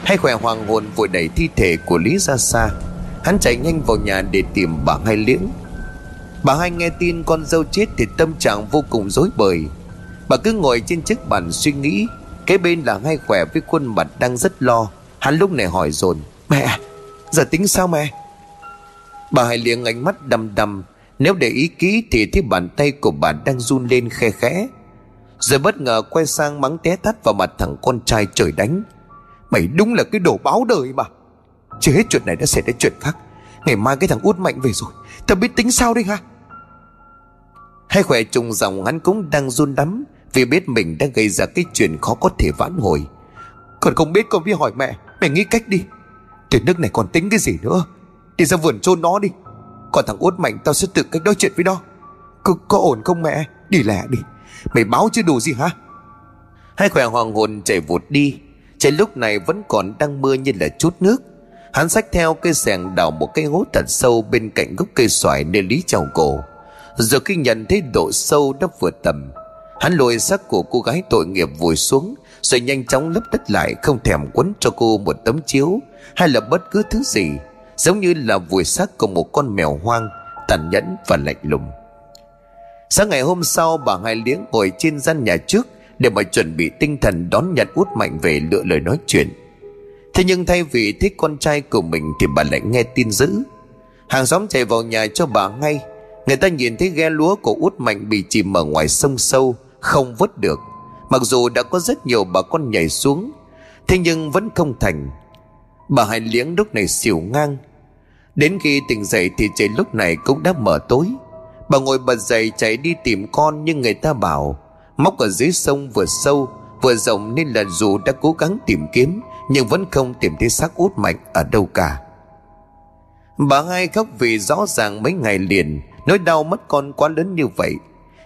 Hai khỏe hoàng hồn vội đẩy thi thể của Lý ra xa Hắn chạy nhanh vào nhà để tìm bà hai liễn. Bà hai nghe tin con dâu chết thì tâm trạng vô cùng rối bời. Bà cứ ngồi trên chiếc bàn suy nghĩ, Cái bên là hai khỏe với khuôn mặt đang rất lo. Hắn lúc này hỏi dồn, Mẹ, Giờ tính sao mẹ? Bà hai liếng ánh mắt đăm đăm, Nếu để ý kỹ thì thấy bàn tay của bà đang run lên khe khẽ. Rồi bất ngờ quay sang mắng té tắt vào mặt thằng con trai trời đánh. Mày đúng là cái đồ báo đời mà. Chưa hết chuyện này đã xảy ra chuyện khác. Ngày mai cái thằng út mạnh về rồi. Tao biết tính sao đây ha Hai khỏe trùng dòng hắn cũng đang run lắm Vì biết mình đã gây ra cái chuyện khó có thể vãn hồi. Còn không biết con biết hỏi mẹ Mẹ nghĩ cách đi. Tuyệt nước này còn tính cái gì nữa? Đi ra vườn chôn nó đi. Còn thằng út mạnh tao sẽ tự cách nói chuyện với nó. Có, có ổn không mẹ? Đi lẹ đi. Mày báo chứ đủ gì hả? Hai khỏe hoàng hồn chạy vụt đi. Trời lúc này vẫn còn đang mưa như là chút nước. Hắn xách theo cây sẻng đào một cây hố thật sâu bên cạnh gốc cây xoài nơi lý trào cổ. Giờ khi nhận thấy độ sâu đã vượt tầm, Hắn lôi xác của cô gái tội nghiệp vùi xuống, Rồi nhanh chóng lấp đất lại, không thèm quấn cho cô một tấm chiếu, Hay là bất cứ thứ gì, Giống như là vùi xác của một con mèo hoang, Tàn nhẫn và lạnh lùng. Sáng ngày hôm sau, bà Hai Liếng ngồi trên gian nhà trước Để mà chuẩn bị tinh thần đón nhận út mạnh về lựa lời nói chuyện. Thế nhưng thay vì thích con trai của mình Thì bà lại nghe tin dữ. Hàng xóm chạy vào nhà cho bà ngay. Người ta nhìn thấy ghe lúa của út mạnh Bị chìm ở ngoài sông sâu, Không vớt được. Mặc dù đã có rất nhiều bà con nhảy xuống, Thế nhưng vẫn không thành. Bà hai liếng lúc này xỉu ngang. Đến khi tỉnh dậy thì trời lúc này cũng đã mở tối. Bà ngồi bật dậy chạy đi tìm con Nhưng người ta bảo, Móc ở dưới sông vừa sâu, Vừa rộng nên là dù đã cố gắng tìm kiếm nhưng vẫn không tìm thấy xác út mạnh ở đâu cả. Bà hai khóc vì rõ ràng mấy ngày liền, Nỗi đau mất con quá lớn như vậy.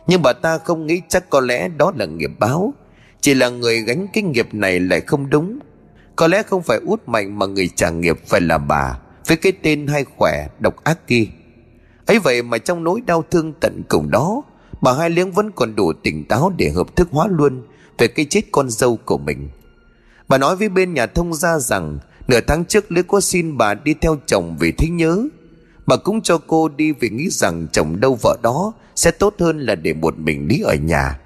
Nhưng bà ta không nghĩ chắc có lẽ đó là nghiệp báo. Chỉ là người gánh cái nghiệp này lại không đúng. Có lẽ không phải út mạnh mà người trả nghiệp phải là bà, Với cái tên hay khỏe, độc ác kia. Ấy vậy mà trong nỗi đau thương tận cùng đó, Bà hai liếng vẫn còn đủ tỉnh táo để hợp thức hóa luôn Về cái chết con dâu của mình. Bà nói với bên nhà thông gia rằng, Nửa tháng trước lý có xin bà đi theo chồng vì thích nhớ. Bà cũng cho cô đi vì nghĩ rằng chồng đâu vợ đó Sẽ tốt hơn là để một mình Lý ở nhà.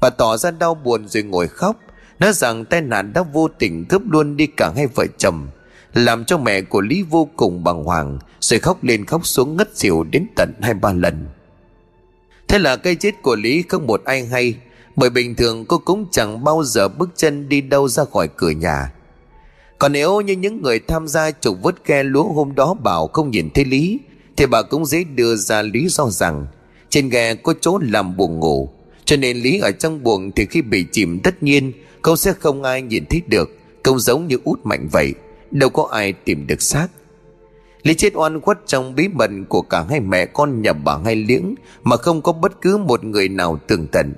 Bà tỏ ra đau buồn rồi ngồi khóc, Nói rằng tai nạn đã vô tình cướp luôn đi cả hai vợ chồng, Làm cho mẹ của Lý vô cùng bàng hoàng, Rồi khóc lên khóc xuống ngất xỉu đến tận hai ba lần. Thế là cây chết của Lý không một ai hay bởi bình thường cô cũng chẳng bao giờ bước chân đi đâu ra khỏi cửa nhà. Còn nếu như những người tham gia trục vớt ghe lúa hôm đó bảo không nhìn thấy Lý, Thì bà cũng dễ đưa ra lý do rằng Trên ghe có chỗ làm buồng ngủ. Cho nên Lý ở trong buồng thì khi bị chìm tất nhiên Câu sẽ không ai nhìn thấy được. Câu giống như út mạnh vậy, Đâu có ai tìm được xác. Lý chết oan khuất trong bí mật của cả hai mẹ con nhà bà hai liếng Mà không có bất cứ một người nào tường tận.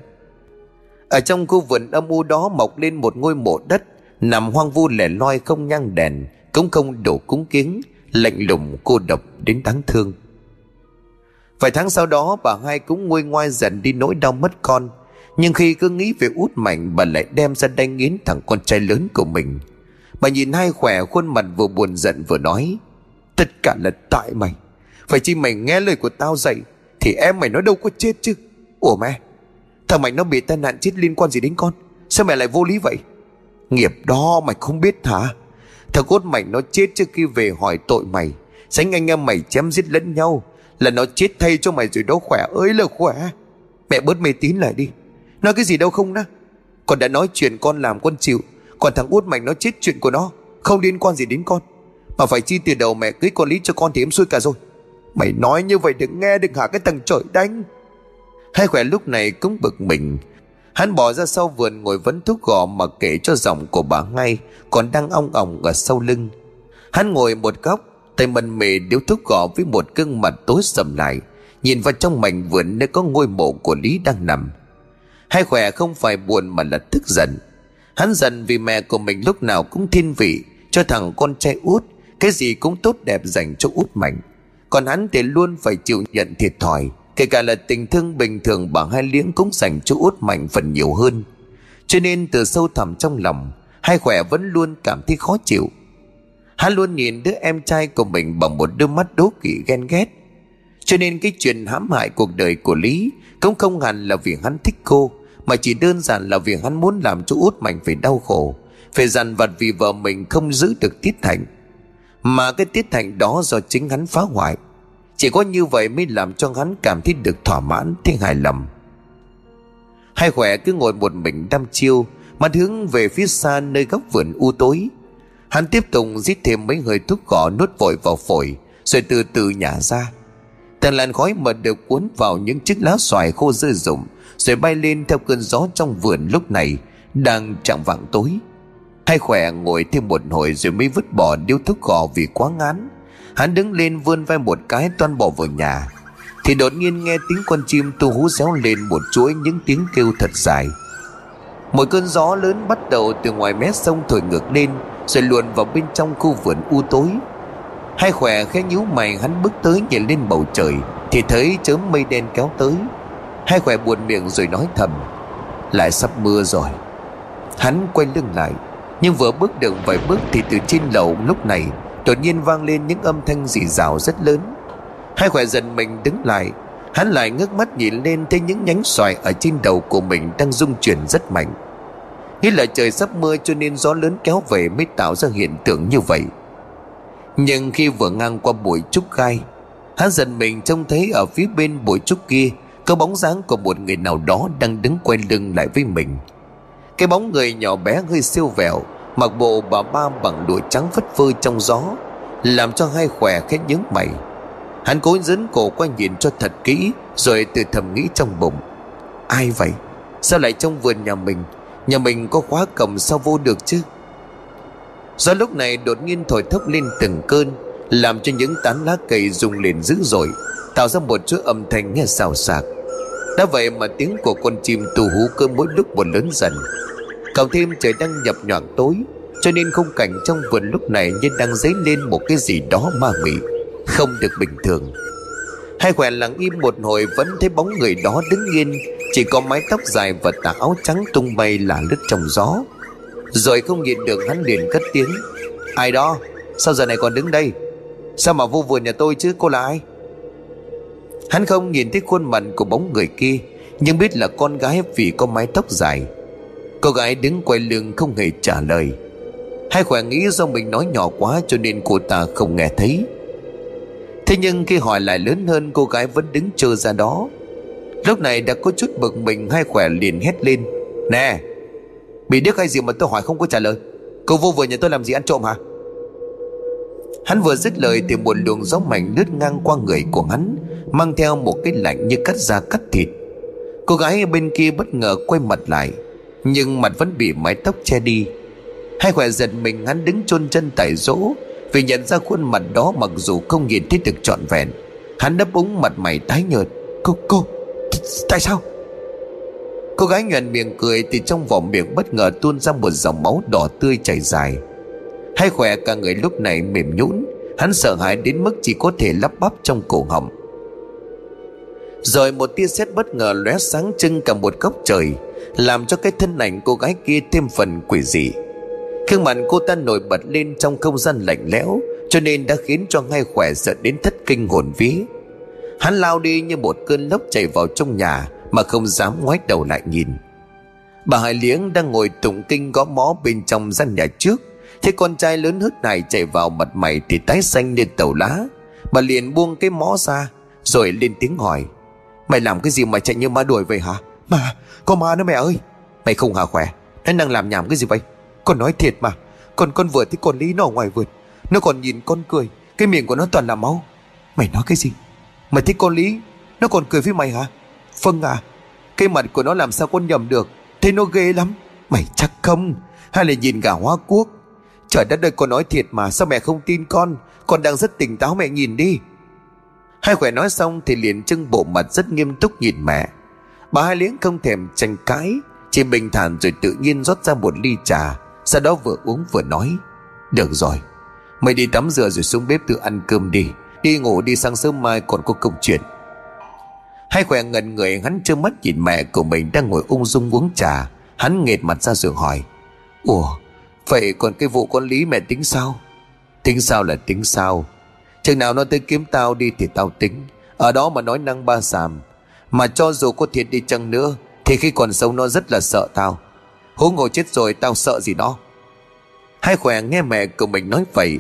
Ở trong khu vườn âm u đó mọc lên một ngôi mộ đất, Nằm hoang vu lẻ loi không nhang đèn, Cũng không đổ cúng kiến Lạnh lùng, cô độc đến đáng thương. Vài tháng sau đó, bà hai cũng nguôi ngoai dần đi nỗi đau mất con. Nhưng khi cứ nghĩ về út mạnh, Bà lại đem ra đánh nghiến thằng con trai lớn của mình. Bà nhìn hai khỏe khuôn mặt vừa buồn giận vừa nói, Tất cả là tại mày. Phải chi mày nghe lời của tao dạy, Thì em mày nói đâu có chết chứ? Ủa mẹ Thằng mày nó bị tai nạn chết liên quan gì đến con? Sao mẹ lại vô lý vậy? Nghiệp đó mày không biết hả? Thằng cốt mày nó chết trước khi về hỏi tội mày. Sánh anh em mày chém giết lẫn nhau, Là nó chết thay cho mày rồi đó khỏe ơi là khỏe. Mẹ bớt mê tín lại đi. Nói cái gì đâu không đó Con đã nói chuyện con làm con chịu, Còn thằng út mày nó chết chuyện của nó, Không liên quan gì đến con. Mà phải chi tiền đầu mẹ cưới con Lý cho con thì em xui cả rồi. Mày nói như vậy đừng nghe, đừng hả cái thằng trời đánh. Hai khỏe lúc này cũng bực mình. Hắn bỏ ra sau vườn ngồi vấn thuốc gò mà kể cho giọng của bà ngay, Còn đang ong ong ở sau lưng. Hắn ngồi một góc, Tay mần mề điếu thuốc gò với một gương mặt tối sầm lại, Nhìn vào trong mảnh vườn nơi có ngôi mộ của Lý đang nằm. Hai khỏe không phải buồn mà là tức giận. Hắn giận vì mẹ của mình lúc nào cũng thiên vị, Cho thằng con trai út, Cái gì cũng tốt đẹp dành cho út mạnh. Còn hắn thì luôn phải chịu nhận thiệt thòi. Kể cả là tình thương bình thường bà hai liếng cũng dành cho út mạnh phần nhiều hơn. Cho nên từ sâu thẳm trong lòng, Hai khỏe vẫn luôn cảm thấy khó chịu. Hắn luôn nhìn đứa em trai của mình bằng một đôi mắt đố kỵ ghen ghét. Cho nên cái chuyện hãm hại cuộc đời của Lý Cũng không hẳn là vì hắn thích cô, Mà chỉ đơn giản là vì hắn muốn làm cho út mạnh phải đau khổ, Phải dằn vặt vì vợ mình không giữ được tiết thành. Mà cái tiết thành đó do chính hắn phá hoại. Chỉ có như vậy mới làm cho hắn cảm thấy được thỏa mãn, thấy hài lòng. Hai khỏe cứ ngồi một mình đăm chiêu mặt hướng về phía xa nơi góc vườn u tối. Hắn tiếp tục giết thêm mấy hơi thuốc cỏ nuốt vội vào phổi Rồi từ từ nhả ra. Tàn làn khói mật được cuốn vào những chiếc lá xoài khô rơi rụng Rồi bay lên theo cơn gió trong vườn lúc này Đang chạm vạng tối. Hai khỏe ngồi thêm một hồi rồi mới vứt bỏ điếu thuốc cỏ vì quá ngán. Hắn đứng lên vươn vai một cái toan bỏ vào nhà. Thì đột nhiên nghe tiếng con chim tu hú réo lên một chuỗi những tiếng kêu thật dài. Một cơn gió lớn bắt đầu từ ngoài mé sông thổi ngược lên, Rồi luồn vào bên trong khu vườn u tối. Hai khỏe khẽ nhíu mày, hắn bước tới nhìn lên bầu trời, Thì thấy chớm mây đen kéo tới. Hai khỏe buồn miệng rồi nói thầm, Lại sắp mưa rồi. Hắn quay lưng lại, Nhưng vừa bước được vài bước thì từ trên lầu lúc này Đột nhiên vang lên những âm thanh dị dào rất lớn. Hai khỏe dần mình đứng lại. Hắn lại ngước mắt nhìn lên thấy những nhánh xoài ở trên đầu của mình đang rung chuyển rất mạnh. Nghĩ là trời sắp mưa cho nên gió lớn kéo về mới tạo ra hiện tượng như vậy. Nhưng khi vừa ngang qua bụi trúc gai, Hắn dần mình trông thấy ở phía bên bụi trúc kia, Có bóng dáng của một người nào đó đang đứng quay lưng lại với mình. Cái bóng người nhỏ bé hơi siêu vẹo Mặc bộ bà ba bằng đuôi trắng phất phơ trong gió, Làm cho hai khỏe khét nhướng mày. Hắn cố dẫn cổ qua nhìn cho thật kỹ, Rồi từ thầm nghĩ trong bụng. Ai vậy? Sao lại trong vườn nhà mình? Nhà mình có khóa cầm sao vô được chứ? Do lúc này đột nhiên thổi thốc lên từng cơn, Làm cho những tán lá cây rung lên dữ dội, Tạo ra một chuỗi âm thanh nghe xào xạc. Đã vậy mà tiếng của con chim tù hú cơ mỗi lúc một lớn dần Cộng thêm trời đang nhập nhoảng tối, Cho nên khung cảnh trong vườn lúc này như đang dấy lên một cái gì đó ma mị, Không được bình thường. Hai khỏe lặng im một hồi vẫn thấy bóng người đó đứng yên, Chỉ có mái tóc dài và tà áo trắng tung bay là lướt trong gió. Rồi không nhìn được hắn liền cất tiếng, Ai đó? Sao giờ này còn đứng đây? Sao mà vô vườn nhà tôi chứ, cô là ai? Hắn không nhìn thấy khuôn mặt của bóng người kia, Nhưng biết là con gái vì có mái tóc dài Cô gái đứng quay lưng không hề trả lời. Hai khỏe nghĩ do mình nói nhỏ quá cho nên cô ta không nghe thấy. Thế nhưng khi hỏi lại lớn hơn, cô gái vẫn đứng chờ ra đó. Lúc này đã có chút bực mình, hai khỏe liền hét lên. Nè, Bị điếc hay gì mà tôi hỏi không có trả lời? Cô vô vừa nhà tôi làm gì ăn trộm hả? Hắn vừa dứt lời thì một luồng gió mạnh lướt ngang qua người của hắn, Mang theo một cái lạnh như cắt da cắt thịt. Cô gái bên kia bất ngờ quay mặt lại. Nhưng mặt vẫn bị mái tóc che đi. Hai khỏe giật mình hắn đứng chôn chân tại chỗ vì nhận ra khuôn mặt đó mặc dù không nhìn thấy được trọn vẹn. Hắn đáp úng mặt mày tái nhợt. Cô, cô, tại sao? Cô gái nhuận miệng cười Thì trong vòng miệng bất ngờ tuôn ra một dòng máu đỏ tươi chảy dài. Hai khỏe cả người lúc này mềm nhũn Hắn sợ hãi đến mức chỉ có thể lắp bắp trong cổ họng. Rồi một tia sét bất ngờ lóe sáng trưng cả một góc trời. Làm cho cái thân ảnh cô gái kia thêm phần quỷ dị. Khương mặt cô ta nổi bật lên trong không gian lạnh lẽo, Cho nên đã khiến cho ngay khỏe sợ đến thất kinh hồn vía. Hắn lao đi như một cơn lốc chạy vào trong nhà Mà không dám ngoái đầu lại nhìn. Bà Hải Liếng đang ngồi tụng kinh gõ mó bên trong gian nhà trước Thế con trai lớn hức này chạy vào mặt mày thì tái xanh lên tàu lá. Bà liền buông cái mó ra, Rồi lên tiếng hỏi, Mày làm cái gì mà chạy như ma đuổi vậy hả? Mà, có ma nữa mẹ ơi. Mày không hả khỏe, Nó đang làm nhảm cái gì vậy? Con nói thiệt mà, Còn con vừa thấy con Lý nó ở ngoài vườn, Nó còn nhìn con cười, Cái miệng của nó toàn là máu. Mày nói cái gì? Mày thích con Lý, Nó còn cười với mày hả? Vâng à Cái mặt của nó làm sao con nhầm được Thế nó ghê lắm. Mày chắc không, Hay là nhìn gà hoa quốc Trời đất ơi, con nói thiệt mà, Sao mẹ không tin con? Con đang rất tỉnh táo mẹ nhìn đi. Hai khỏe nói xong thì liền trưng bộ mặt rất nghiêm túc nhìn mẹ. Bà hai liếng không thèm tranh cãi, Chỉ bình thản rồi tự nhiên rót ra một ly trà, Sau đó vừa uống vừa nói, Được rồi, Mày đi tắm rửa rồi xuống bếp tự ăn cơm đi Đi ngủ đi sáng sớm mai còn có công chuyện. Hai khỏe ngần người, hắn trơ mắt nhìn mẹ của mình đang ngồi ung dung uống trà. Hắn nghệt mặt ra giường hỏi, Ủa, Vậy còn cái vụ con Lý mẹ tính sao? Tính sao là tính sao? Chừng nào nó tới kiếm tao đi thì tao tính. Ở đó mà nói năng ba sàm mà cho dù có thiệt đi chăng nữa, Thì khi còn sống nó rất là sợ tao. Huống ngồi chết rồi tao sợ gì đó. Hai khỏe nghe mẹ của mình nói vậy,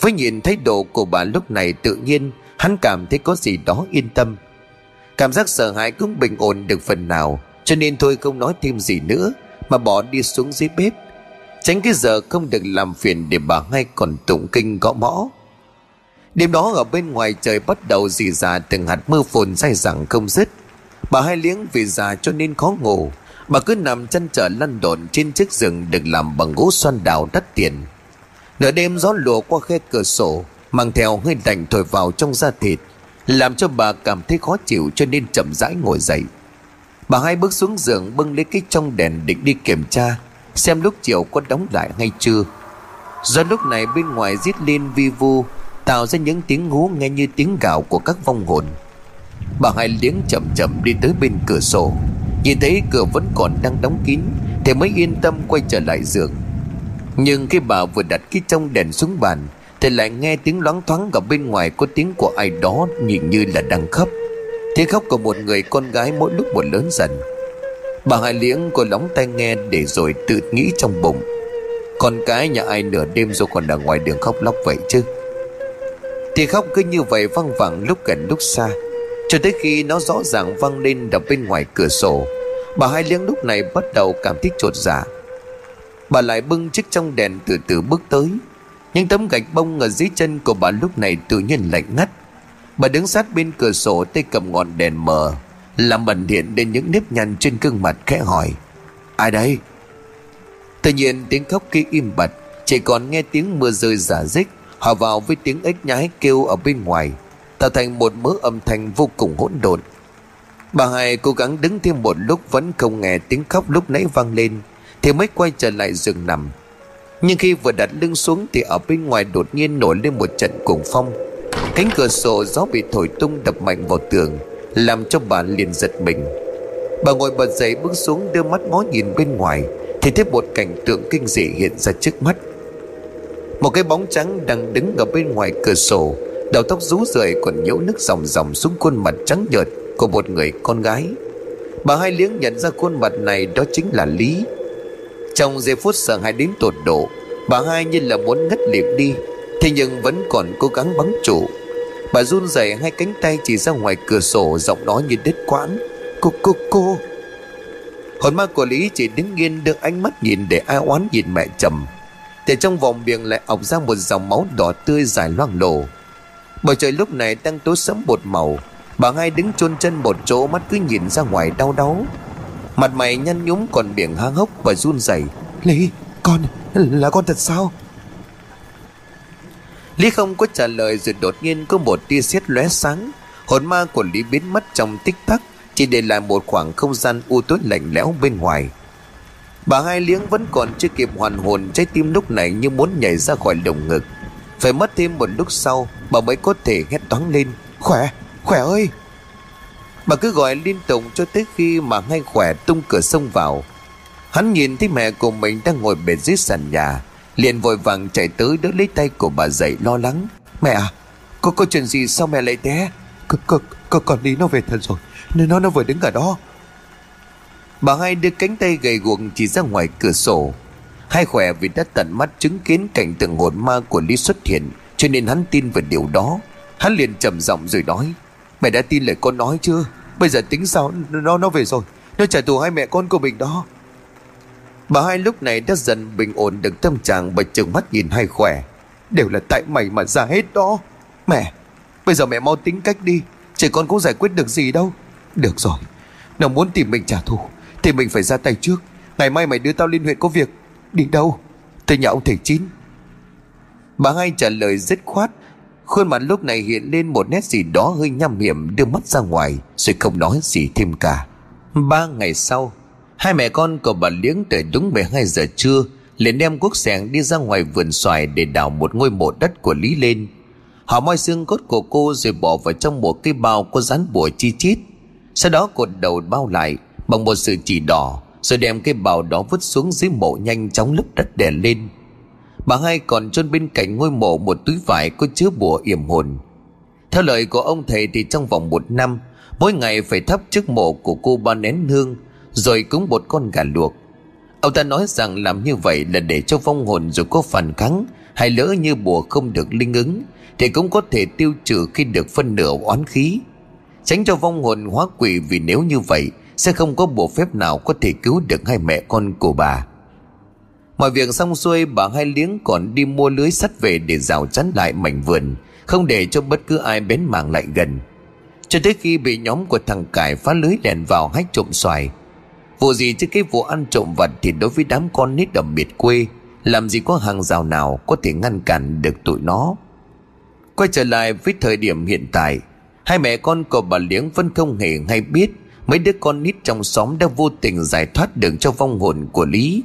Với nhìn thấy độ của bà lúc này tự nhiên, Hắn cảm thấy có gì đó yên tâm. Cảm giác sợ hãi cũng bình ổn được phần nào, Cho nên thôi không nói thêm gì nữa, Mà bỏ đi xuống dưới bếp. Tránh cái giờ không được làm phiền Để bà ngay còn tụng kinh gõ mõ. Đêm đó ở bên ngoài trời bắt đầu dì dà từng hạt mưa phùn dai dẳng không dứt. Bà hai liếng vì già cho nên khó ngủ. Bà cứ nằm chân trở lăn đồn trên chiếc giường được làm bằng gỗ xoan đào đắt tiền. Nửa đêm gió lùa qua khe cửa sổ, Mang theo hơi lạnh thổi vào trong da thịt, Làm cho bà cảm thấy khó chịu cho nên chậm rãi ngồi dậy. Bà hai bước xuống giường bưng lấy cái trong đèn định đi kiểm tra, Xem lúc chiều có đóng lại hay chưa. Do lúc này bên ngoài rít lên vi vu, Tạo ra những tiếng ngú nghe như tiếng gạo của các vong hồn. Bà hai liếng chậm chậm đi tới bên cửa sổ. Nhìn thấy cửa vẫn còn đang đóng kín, Thì mới yên tâm quay trở lại giường. Nhưng khi bà vừa đặt cái trong đèn xuống bàn, Thì lại nghe tiếng loáng thoáng ở bên ngoài Có tiếng của ai đó nhìn như là đang khóc. Tiếng khóc của một người con gái mỗi lúc một lớn dần. Bà hai liếng cô lóng tai nghe để rồi tự nghĩ trong bụng. Con cái nhà ai nửa đêm rồi còn ở ngoài đường khóc lóc vậy chứ? Thì khóc cứ như vậy văng vẳng lúc gần lúc xa. Cho tới khi nó rõ ràng vang lên đập bên ngoài cửa sổ, Bà hai liếng lúc này bắt đầu cảm thấy trột dạ. Bà lại bưng chiếc trong đèn từ từ bước tới. Những tấm gạch bông ở dưới chân của bà lúc này tự nhiên lạnh ngắt. Bà đứng sát bên cửa sổ tay cầm ngọn đèn mờ, làm bẩn hiện lên những nếp nhăn trên gương mặt khẽ hỏi, Ai đây? Tự nhiên tiếng khóc kia im bặt, Chỉ còn nghe tiếng mưa rơi giả dích Hòa vào với tiếng ếch nhái kêu ở bên ngoài. Tạo thành một mớ âm thanh vô cùng hỗn độn. Bà hai cố gắng đứng thêm một lúc Vẫn không nghe tiếng khóc lúc nãy vang lên, Thì mới quay trở lại giường nằm. Nhưng khi vừa đặt lưng xuống Thì ở bên ngoài đột nhiên nổi lên một trận cuồng phong. Cánh cửa sổ gió bị thổi tung đập mạnh vào tường, làm cho bà liền giật mình. Bà ngồi bật dậy bước xuống đưa mắt ngó nhìn bên ngoài, Thì thấy một cảnh tượng kinh dị hiện ra trước mắt. Một cái bóng trắng đang đứng ở bên ngoài cửa sổ Đầu tóc rú rượi còn nhễu nước ròng ròng xuống khuôn mặt trắng nhợt Của một người con gái. Bà hai liếng nhận ra khuôn mặt này đó chính là Lý. Trong giây phút sợ hãi đến tột độ, Bà hai như là muốn ngất liệm đi, Thế nhưng vẫn còn cố gắng bắn trụ. Bà run rẩy hai cánh tay chỉ ra ngoài cửa sổ Giọng nói như đứt quãng. Cô cô cô. Hồn ma của Lý chỉ đứng yên được ánh mắt nhìn Để ai oán nhìn mẹ trầm Thì trong vòng miệng lại ọc ra một dòng máu đỏ tươi dài loang lổ. Bầu trời lúc này đang tối sẫm bột màu. Bà hai đứng chôn chân một chỗ, Mắt cứ nhìn ra ngoài đau đớn Mặt mày nhăn nhúm còn miệng há hốc và run rẩy. Lý, con, là con thật sao? Lý không có trả lời rồi đột nhiên có một tia sét lóe sáng. Hồn ma của Lý biến mất trong tích tắc, Chỉ để lại một khoảng không gian u tối lạnh lẽo bên ngoài. Bà hai liếng vẫn còn chưa kịp hoàn hồn, Trái tim lúc này như muốn nhảy ra khỏi lồng ngực. Phải mất thêm một lúc sau Bà mới có thể hét toáng lên Khỏe, khỏe ơi! Bà cứ gọi liên tục cho tới khi mà ngay khỏe tung cửa sông vào. Hắn nhìn thấy mẹ của mình đang ngồi bệt dưới sàn nhà liền vội vàng chạy tới đỡ lấy tay của bà dậy lo lắng. Mẹ à có có chuyện gì sao mẹ lại té có, có, có con đi nó về thật rồi nên nó nó vừa đứng ở đó. Bà hai đưa cánh tay gầy guộc chỉ ra ngoài cửa sổ. Hai khỏe vì đã tận mắt chứng kiến cảnh tượng hồn ma của lý xuất hiện cho nên hắn tin về điều đó. Hắn liền trầm giọng rồi nói, mẹ đã tin lời con nói chưa? Bây giờ tính sao? Nó nó về rồi. Nó trả thù hai mẹ con của mình đó. Bà hai lúc này đã dần bình ổn được tâm trạng Bà chừng mắt nhìn hai khỏe. Đều là tại mày mà ra hết đó. Mẹ, Bây giờ mẹ mau tính cách đi. Trẻ con cũng giải quyết được gì đâu. Được rồi. Nó muốn tìm mình trả thù, Thì mình phải ra tay trước. Ngày mai mày đưa tao lên huyện có việc. Đi đâu? Tới nhà ông thầy chín. Bà hai trả lời dứt khoát. Khuôn mặt lúc này hiện lên một nét gì đó hơi nham hiểm đưa mắt ra ngoài, Rồi không nói gì thêm cả. Ba ngày sau, Hai mẹ con của bà Liếng tới đúng 12 giờ trưa, liền đem cuốc sẻng đi ra ngoài vườn xoài để đào một ngôi mộ đất của Lý lên. Họ moi xương cốt của cô rồi bỏ vào trong một cái bao có dán bùa chi chít. Sau đó cột đầu bao lại bằng một sự chỉ đỏ, Rồi đem cái bao đó vứt xuống dưới mộ nhanh chóng lấp đất đè lên. Bà hai còn chôn bên cạnh ngôi mộ một túi vải có chứa bùa yểm hồn. Theo lời của ông thầy thì trong vòng một năm, Mỗi ngày phải thắp trước mộ của cô ba nén hương, Rồi cúng một con gà luộc. Ông ta nói rằng làm như vậy là để cho vong hồn dù có phản kháng Hay lỡ như bùa không được linh ứng, Thì cũng có thể tiêu trừ khi được phân nửa oán khí. Tránh cho vong hồn hóa quỷ vì nếu như vậy, Sẽ không có bộ phép nào có thể cứu được hai mẹ con của bà. Mọi việc xong xuôi, bà hai liếng còn đi mua lưới sắt về để rào chắn lại mảnh vườn, Không để cho bất cứ ai bén mảng lại gần. Cho tới khi bị nhóm của thằng Cải phá lưới đèn vào hách trộm xoài. Vụ gì chứ cái vụ ăn trộm vật thì đối với đám con nít ở biệt quê, Làm gì có hàng rào nào có thể ngăn cản được tụi nó? Quay trở lại với thời điểm hiện tại, Hai mẹ con của bà Liếng vẫn không hề hay biết Mấy đứa con nít trong xóm đã vô tình giải thoát được cho vong hồn của Lý.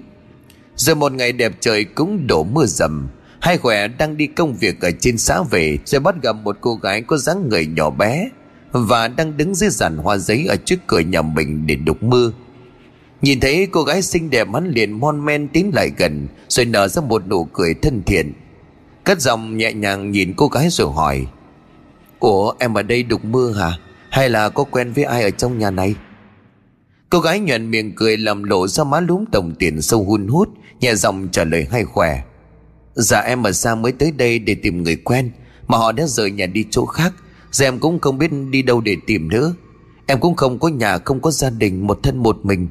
Rồi một ngày đẹp trời cũng đổ mưa dầm. Hai khỏe đang đi công việc ở trên xã về, Rồi bắt gặp một cô gái có dáng người nhỏ bé Và đang đứng dưới dàn hoa giấy ở trước cửa nhà mình để đục mưa. Nhìn thấy cô gái xinh đẹp hắn liền mon men tiến lại gần, Rồi nở ra một nụ cười thân thiện. Cất giọng nhẹ nhàng nhìn cô gái rồi hỏi, Ủa, em ở đây đục mưa hả? Hay là có quen với ai ở trong nhà này? Cô gái nhuận miệng cười làm lộ ra má lúm đồng tiền sâu hun hút, Nhẹ giọng trả lời hay khỏe. Dạ em ở xa mới tới đây để tìm người quen, Mà họ đã rời nhà đi chỗ khác. Giờ em cũng không biết đi đâu để tìm nữa. Em cũng không có nhà, không có gia đình, Một thân một mình.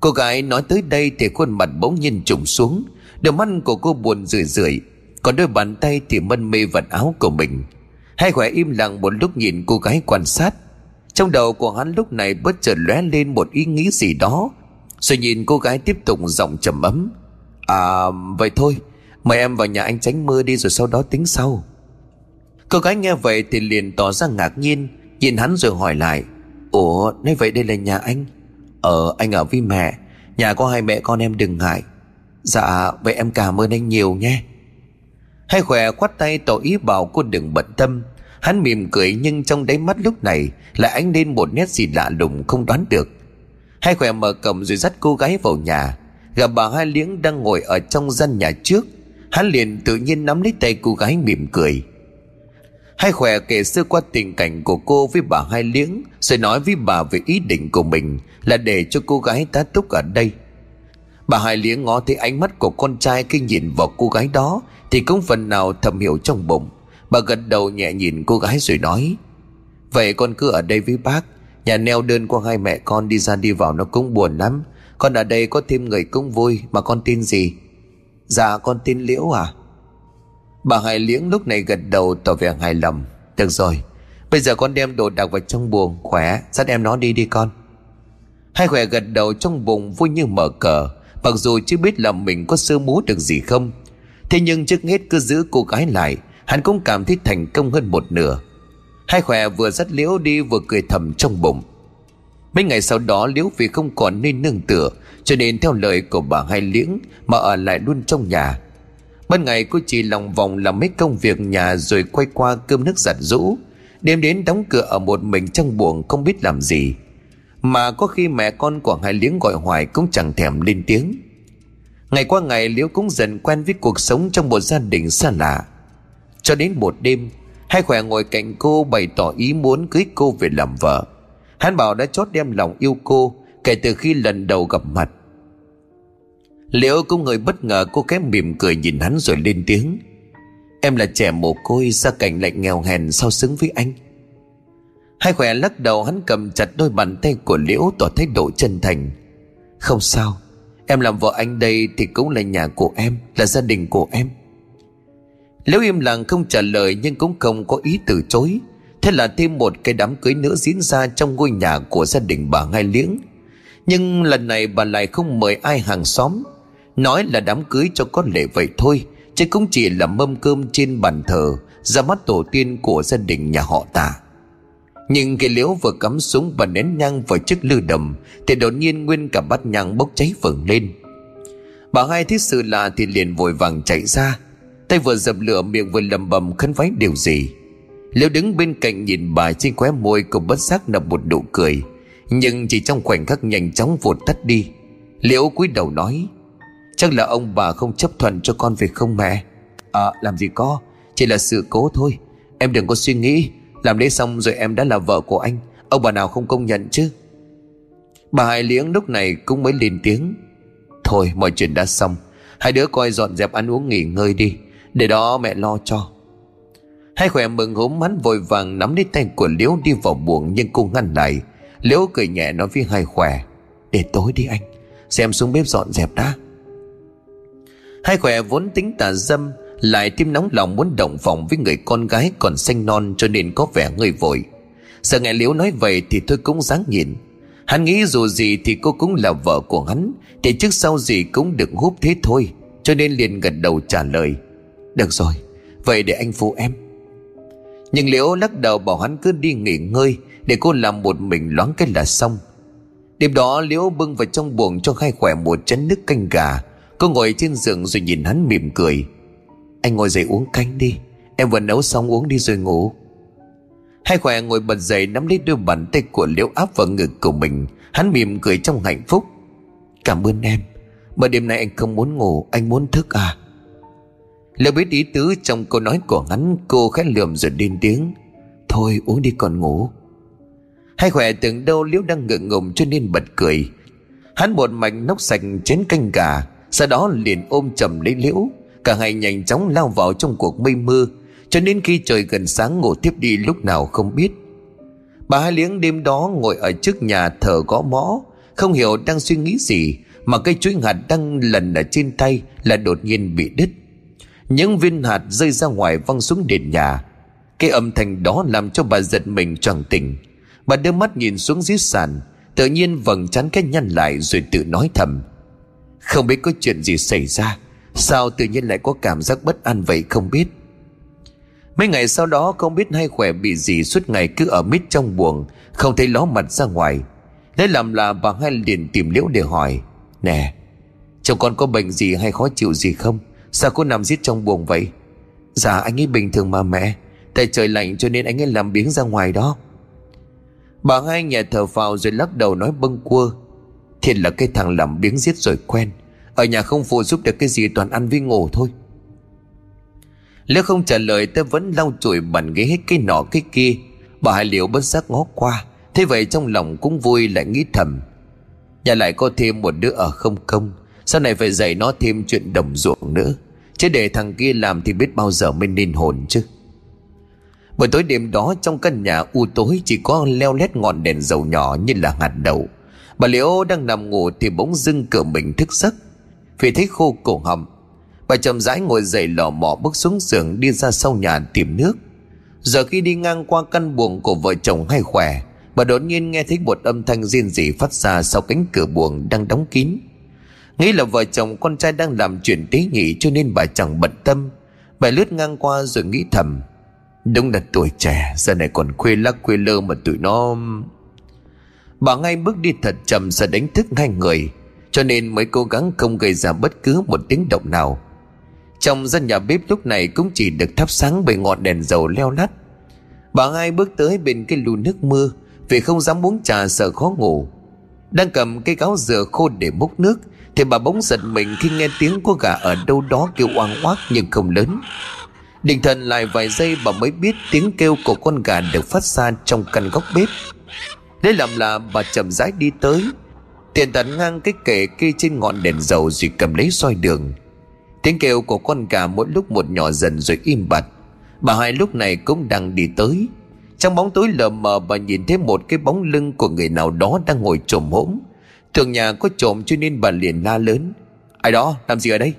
Cô gái nói tới đây thì khuôn mặt bỗng nhiên trùng xuống, Đôi mắt của cô buồn rười rượi, Còn đôi bàn tay thì mân mê vật áo của mình. Hai khỏe im lặng một lúc nhìn cô gái quan sát. Trong đầu của hắn lúc này bất chợt lóe lên một ý nghĩ gì đó. Rồi nhìn cô gái tiếp tục giọng trầm ấm. À vậy thôi, Mời em vào nhà anh tránh mưa đi rồi sau đó tính sau. Cô gái nghe vậy thì liền tỏ ra ngạc nhiên, Nhìn hắn rồi hỏi lại. Ủa, nói vậy đây là nhà anh? Ờ anh ở với mẹ. Nhà có hai mẹ con em đừng ngại. Dạ vậy em cảm ơn anh nhiều nhé. Hai khỏe khoát tay tỏ ý bảo cô đừng bận tâm. Hắn mỉm cười nhưng trong đáy mắt lúc này Lại ánh lên một nét gì lạ lùng không đoán được. Hai khỏe mở cổng rồi dắt cô gái vào nhà. Gặp bà hai liếng đang ngồi ở trong gian nhà trước, Hắn liền tự nhiên nắm lấy tay cô gái mỉm cười. Hai khỏe kể sơ qua tình cảnh của cô với bà hai liếng, Rồi nói với bà về ý định của mình Là để cho cô gái tá túc ở đây. Bà hai liếng ngó thấy ánh mắt của con trai khi nhìn vào cô gái đó Thì cũng phần nào thầm hiểu trong bụng. Bà gật đầu nhẹ nhìn cô gái rồi nói, Vậy con cứ ở đây với bác. Nhà neo đơn của hai mẹ con đi ra đi vào nó cũng buồn lắm. Con ở đây có thêm người cũng vui, Mà con tin gì? Dạ con tin Liễu à Bà Hải Liễng lúc này gật đầu tỏ vẻ hài lòng. Được rồi, Bây giờ con đem đồ đạc vào trong buồng, Khỏe, dắt em nó đi đi con. Hai khỏe gật đầu trong bụng vui như mở cờ, Mặc dù chưa biết là mình có sơ mú được gì không. Thế nhưng trước hết cứ giữ cô gái lại Hắn cũng cảm thấy thành công hơn một nửa. Hai khỏe vừa dắt liễu đi vừa cười thầm trong bụng. Mấy ngày sau đó, liễu vì không còn nơi nương tựa, Cho nên theo lời của bà hai liễng Mà ở lại luôn trong nhà. Ban ngày cô chỉ lòng vòng làm mấy công việc nhà Rồi quay qua cơm nước giặt rũ Đêm đến đóng cửa ở một mình trong buồng Không biết làm gì. Mà có khi mẹ con của hai liếng gọi hoài Cũng chẳng thèm lên tiếng. Ngày qua ngày, Liễu cũng dần quen với cuộc sống Trong một gia đình xa lạ. Cho đến một đêm, Hai khỏe ngồi cạnh cô bày tỏ ý muốn cưới cô về làm vợ. Hắn bảo đã chót đem lòng yêu cô Kể từ khi lần đầu gặp mặt. Liễu cũng người bất ngờ cô kém mỉm cười nhìn hắn rồi lên tiếng. Em là trẻ mồ côi gia cảnh lại nghèo hèn, sao xứng với anh? Hai khỏe lắc đầu, hắn cầm chặt đôi bàn tay của Liễu tỏ thái độ chân thành. Không sao, Em làm vợ anh đây thì cũng là nhà của em, Là gia đình của em. Liễu im lặng không trả lời nhưng cũng không có ý từ chối, Thế là thêm một cái đám cưới nữa diễn ra trong ngôi nhà của gia đình bà ngai Liếng. Nhưng lần này bà lại không mời ai hàng xóm. Nói là đám cưới cho có lệ vậy thôi, chứ cũng chỉ là mâm cơm trên bàn thờ, ra mắt tổ tiên của gia đình nhà họ tạ nhưng cái liễu vừa cắm súng và nén nhang vào chiếc lư đầm, thì đột nhiên nguyên cả bát nhang bốc cháy vừng lên. Bà hai thấy sự lạ thì liền vội vàng chạy ra tay vừa dập lửa, miệng vừa lầm bầm, khấn vái điều gì? Liễu đứng bên cạnh nhìn bà trên khóe môi cô bất giác nở một nụ cười. Nhưng chỉ trong khoảnh khắc nhanh chóng vụt tắt đi, liễu cúi đầu nói, chắc là ông bà không chấp thuận cho con về không mẹ? À làm gì có, chỉ là sự cố thôi. Em đừng có suy nghĩ, làm lễ xong rồi em đã là vợ của anh, ông bà nào không công nhận chứ? Bà hai liếng lúc này cũng mới lên tiếng, thôi, mọi chuyện đã xong, hai đứa coi dọn dẹp ăn uống nghỉ ngơi đi để đó mẹ lo cho. Hai khỏe mừng húm hắn vội vàng nắm lấy tay của liễu đi vào buồng nhưng cô ngăn lại. Liễu cười nhẹ nói với hai khỏe, để tối đi anh, xem xuống bếp dọn dẹp đã. Hai khỏe vốn tính tà dâm, lại tim nóng lòng muốn động phòng với người con gái còn xanh non cho nên có vẻ người vội. Sợ nghe liễu nói vậy thì thôi cũng dáng nhìn. Hắn nghĩ dù gì thì cô cũng là vợ của hắn, thì trước sau gì cũng được húp thế thôi, cho nên liền gật đầu trả lời được rồi, vậy để anh phụ em. Nhưng liễu lắc đầu bảo hắn cứ đi nghỉ ngơi để cô làm một mình loáng cái là xong. Đêm đó liễu bưng vào trong buồng cho khai khỏe một chén nước canh gà. Cô ngồi trên giường rồi nhìn hắn mỉm cười. Anh ngồi dậy uống canh đi, Em vừa nấu xong uống đi rồi ngủ. Hai khỏe ngồi bật dậy nắm lấy đôi bàn tay của liễu áp vào ngực của mình. Hắn mỉm cười trong hạnh phúc. Cảm ơn em, Mà đêm nay anh không muốn ngủ, Anh muốn thức à? Lỡ biết ý tứ trong câu nói của hắn Cô khẽ lườm rồi điên tiếng. Thôi, uống đi còn ngủ. Hai khỏe tưởng đâu liễu đang ngượng ngùng cho nên bật cười. Hắn một mạch nốc sạch chén canh gà, Sau đó liền ôm chầm lấy liễu. Cả hai nhanh chóng lao vào trong cuộc mây mưa, Cho đến khi trời gần sáng ngủ tiếp đi lúc nào không biết. Bà hai liếng đêm đó ngồi ở trước nhà thờ gõ mõ, Không hiểu đang suy nghĩ gì, Mà cây chuối hạt đang lần ở trên tay Là đột nhiên bị đứt. Những viên hạt rơi ra ngoài văng xuống đền nhà. Cái âm thanh đó làm cho bà giật mình choàng tỉnh. Bà đưa mắt nhìn xuống dưới sàn, Tự nhiên vầng chán cái nhăn lại rồi tự nói thầm. Không biết có chuyện gì xảy ra, Sao tự nhiên lại có cảm giác bất an vậy không biết. Mấy ngày sau đó, không biết hay khỏe bị gì suốt ngày cứ ở mít trong buồng, Không thấy ló mặt ra ngoài. Lấy làm là bà hai liền tìm liễu để hỏi, Nè, Chồng con có bệnh gì hay khó chịu gì không? Sao cô nằm giết trong buồng vậy? Dạ anh ấy bình thường mà mẹ. Tại trời lạnh cho nên anh ấy làm biếng ra ngoài đó. Bà hai nhà thờ vào rồi lắc đầu nói bâng quơ. Thiệt là cái thằng làm biếng giết rồi quen. Ở nhà không phụ giúp được cái gì, toàn ăn với ngủ thôi. Nếu không trả lời tôi vẫn lau chùi bàn ghế hết cái nọ cái kia. Bà hai liệu bất giác ngó qua. Thế vậy trong lòng cũng vui, lại nghĩ thầm. Nhà lại có thêm một đứa ở không công. Sau này phải dạy nó thêm chuyện đồng ruộng nữa. Chứ để thằng kia làm thì biết bao giờ mới nên hồn chứ. Buổi tối đêm đó, trong căn nhà u tối chỉ có leo lét ngọn đèn dầu nhỏ như là hạt đậu. Bà Liễu đang nằm ngủ thì bỗng dưng cửa mình thức giấc. Vì thấy khô cổ họng, Bà chậm rãi ngồi dậy lò mò bước xuống giường Đi ra sau nhà tìm nước. Giờ khi đi ngang qua căn buồng của vợ chồng hay khỏe, Bà đột nhiên nghe thấy một âm thanh riêng rỉ phát ra sau cánh cửa buồng đang đóng kín. Nghĩ là vợ chồng con trai đang làm chuyện tế nhị cho nên bà chẳng bận tâm. Bà lướt ngang qua rồi nghĩ thầm, Đúng là tuổi trẻ, Giờ này còn khuê lắc khuê lơ mà tụi nó. Bà ngay bước đi thật chậm Sẽ đánh thức hai người, cho nên mới cố gắng không gây ra bất cứ một tiếng động nào. Trong gian nhà bếp lúc này cũng chỉ được thắp sáng bởi ngọn đèn dầu leo lắt. Bà ngay bước tới bên cái lù nước mưa, Vì không dám uống trà sợ khó ngủ. Đang cầm cây gáo dừa khô để múc nước thì bà bỗng giật mình khi nghe tiếng của gà ở đâu đó kêu oang oác nhưng không lớn. Định thần lại vài giây bà mới biết tiếng kêu của con gà được phát ra trong căn góc bếp. Lấy làm là bà chậm rãi đi tới. Tiền tận ngang cái kệ kê trên ngọn đèn dầu rồi cầm lấy soi đường. Tiếng kêu của con gà mỗi lúc một nhỏ dần rồi im bặt. Bà hai lúc này cũng đang đi tới. Trong bóng tối lờ mờ bà nhìn thấy một cái bóng lưng của người nào đó đang ngồi trồm hỗn Thường nhà có trộm cho nên bà liền la lớn. Ai đó, làm gì ở đây?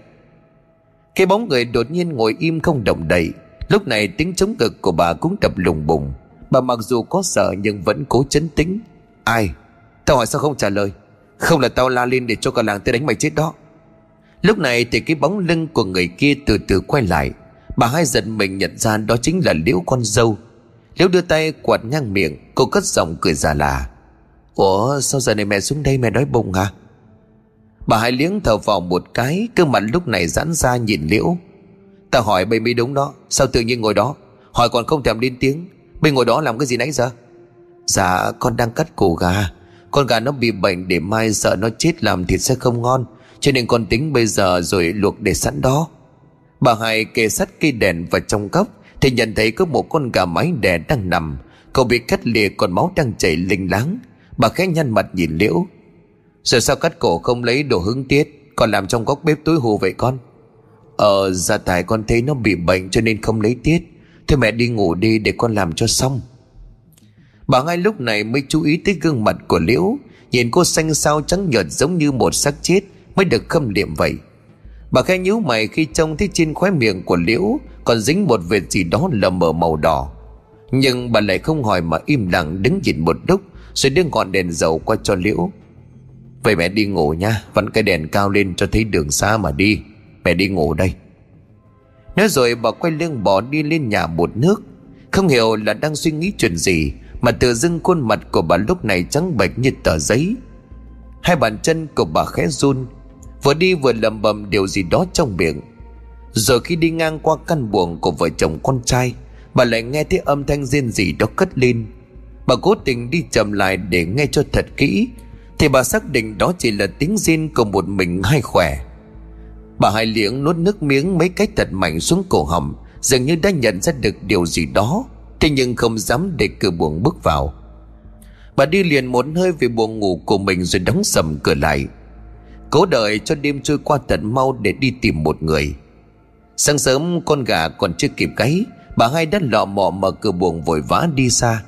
Cái bóng người đột nhiên ngồi im không động đậy. Lúc này tiếng chống cực của bà cũng đập lùng bùng. Bà mặc dù có sợ nhưng vẫn cố chấn tĩnh. Ai? Tao hỏi sao không trả lời? Không là tao la lên để cho cả làng tới đánh mày chết đó. Lúc này thì cái bóng lưng của người kia từ từ quay lại. Bà hai giật mình nhận ra đó chính là Liễu con dâu. Liễu đưa tay quạt ngang miệng, Cô cất giọng cười già là. Ủa, sao giờ này mẹ xuống đây mẹ đói bụng hả? Bà hai liếng thở vào một cái Cơ mặt lúc này giãn ra nhìn Liễu. Ta hỏi bây mới đúng đó, Sao tự nhiên ngồi đó? Hỏi còn không thèm lên tiếng. Bây ngồi đó làm cái gì nãy giờ? Dạ con đang cắt củ gà. Con gà nó bị bệnh để mai sợ nó chết làm thịt sẽ không ngon. Cho nên con tính bây giờ rồi luộc để sẵn đó. Bà hai kê sắt cây đèn vào trong cốc Thì nhận thấy có một con gà mái đẻ đang nằm. Cậu bị cắt lìa, còn máu đang chảy linh láng. Bà khẽ nhăn mặt nhìn liễu. Rồi sao cắt cổ không lấy đồ hứng tiết, Còn làm trong góc bếp tối hù vậy con? Ờ gia tài con thấy nó bị bệnh cho nên không lấy tiết. Thôi mẹ đi ngủ đi để con làm cho xong. Bà ngay lúc này mới chú ý tới gương mặt của Liễu. Nhìn cô xanh xao trắng nhợt giống như một xác chết Mới được khâm liệm vậy. Bà khẽ nhíu mày khi trông thấy trên khóe miệng của Liễu Còn dính một vệt gì đó lờ mờ màu đỏ. Nhưng bà lại không hỏi mà im lặng đứng nhìn một lúc. Rồi đưa ngọn đèn dầu qua cho Liễu. Vậy mẹ đi ngủ nha, Vặn cái đèn cao lên cho thấy đường xa mà đi. Mẹ đi ngủ đây. Nói rồi bà quay lưng bỏ đi lên nhà một nước. Không hiểu là đang suy nghĩ chuyện gì, Mà tự dưng khuôn mặt của bà lúc này trắng bệch như tờ giấy. Hai bàn chân của bà khẽ run, Vừa đi vừa lầm bầm điều gì đó trong miệng. Rồi khi đi ngang qua căn buồng của vợ chồng con trai, Bà lại nghe thấy âm thanh riêng gì đó cất lên. Bà cố tình đi chậm lại để nghe cho thật kỹ. Thì bà xác định đó chỉ là tiếng riêng của một mình hay khỏe. Bà hai liếng nuốt nước miếng mấy cái thật mạnh xuống cổ họng, Dường như đã nhận ra được điều gì đó, Thế nhưng không dám để cửa buồng bước vào. Bà đi liền một hơi về buồng ngủ của mình rồi đóng sầm cửa lại. Cố đợi cho đêm trôi qua thật mau để đi tìm một người. Sáng sớm con gà còn chưa kịp gáy Bà hai đã lọ mọ mở cửa buồng vội vã đi xa.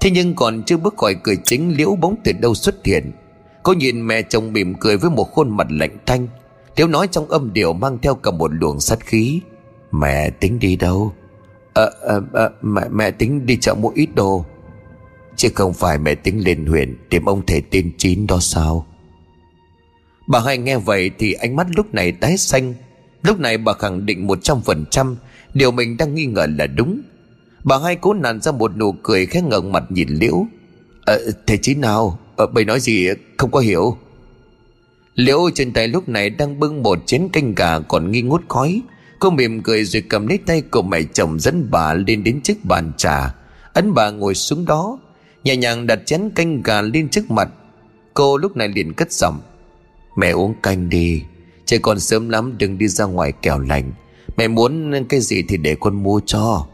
Thế nhưng còn chưa bước khỏi cửa chính liễu bóng từ đâu xuất hiện. Cô nhìn mẹ chồng mỉm cười với một khuôn mặt lạnh thanh. Liễu nói trong âm điệu mang theo cả một luồng sát khí. Mẹ tính đi đâu? Ờ à, à, à, mẹ, mẹ tính đi chợ mua ít đồ. Chứ không phải mẹ tính lên huyện Tìm ông thầy tiên chín đó sao? Bà hai nghe vậy thì ánh mắt lúc này tái xanh. Lúc này bà khẳng định một trăm phần trăm Điều mình đang nghi ngờ là đúng. Bà hai cố nặn ra một nụ cười khẽ ngẩng mặt nhìn Liễu. Ờ thầy chín nào? Ờ Bày nói gì? Không có hiểu. Liễu trên tay lúc này đang bưng một chén canh gà còn nghi ngút khói. Cô mỉm cười rồi cầm lấy tay của mẹ chồng dẫn bà lên đến chiếc bàn trà. Ấn bà ngồi xuống đó, Nhẹ nhàng đặt chén canh gà lên trước mặt. Cô lúc này liền cất giọng, Mẹ uống canh đi, Trời còn sớm lắm đừng đi ra ngoài kẻo lạnh. Mẹ muốn cái gì thì để con mua cho.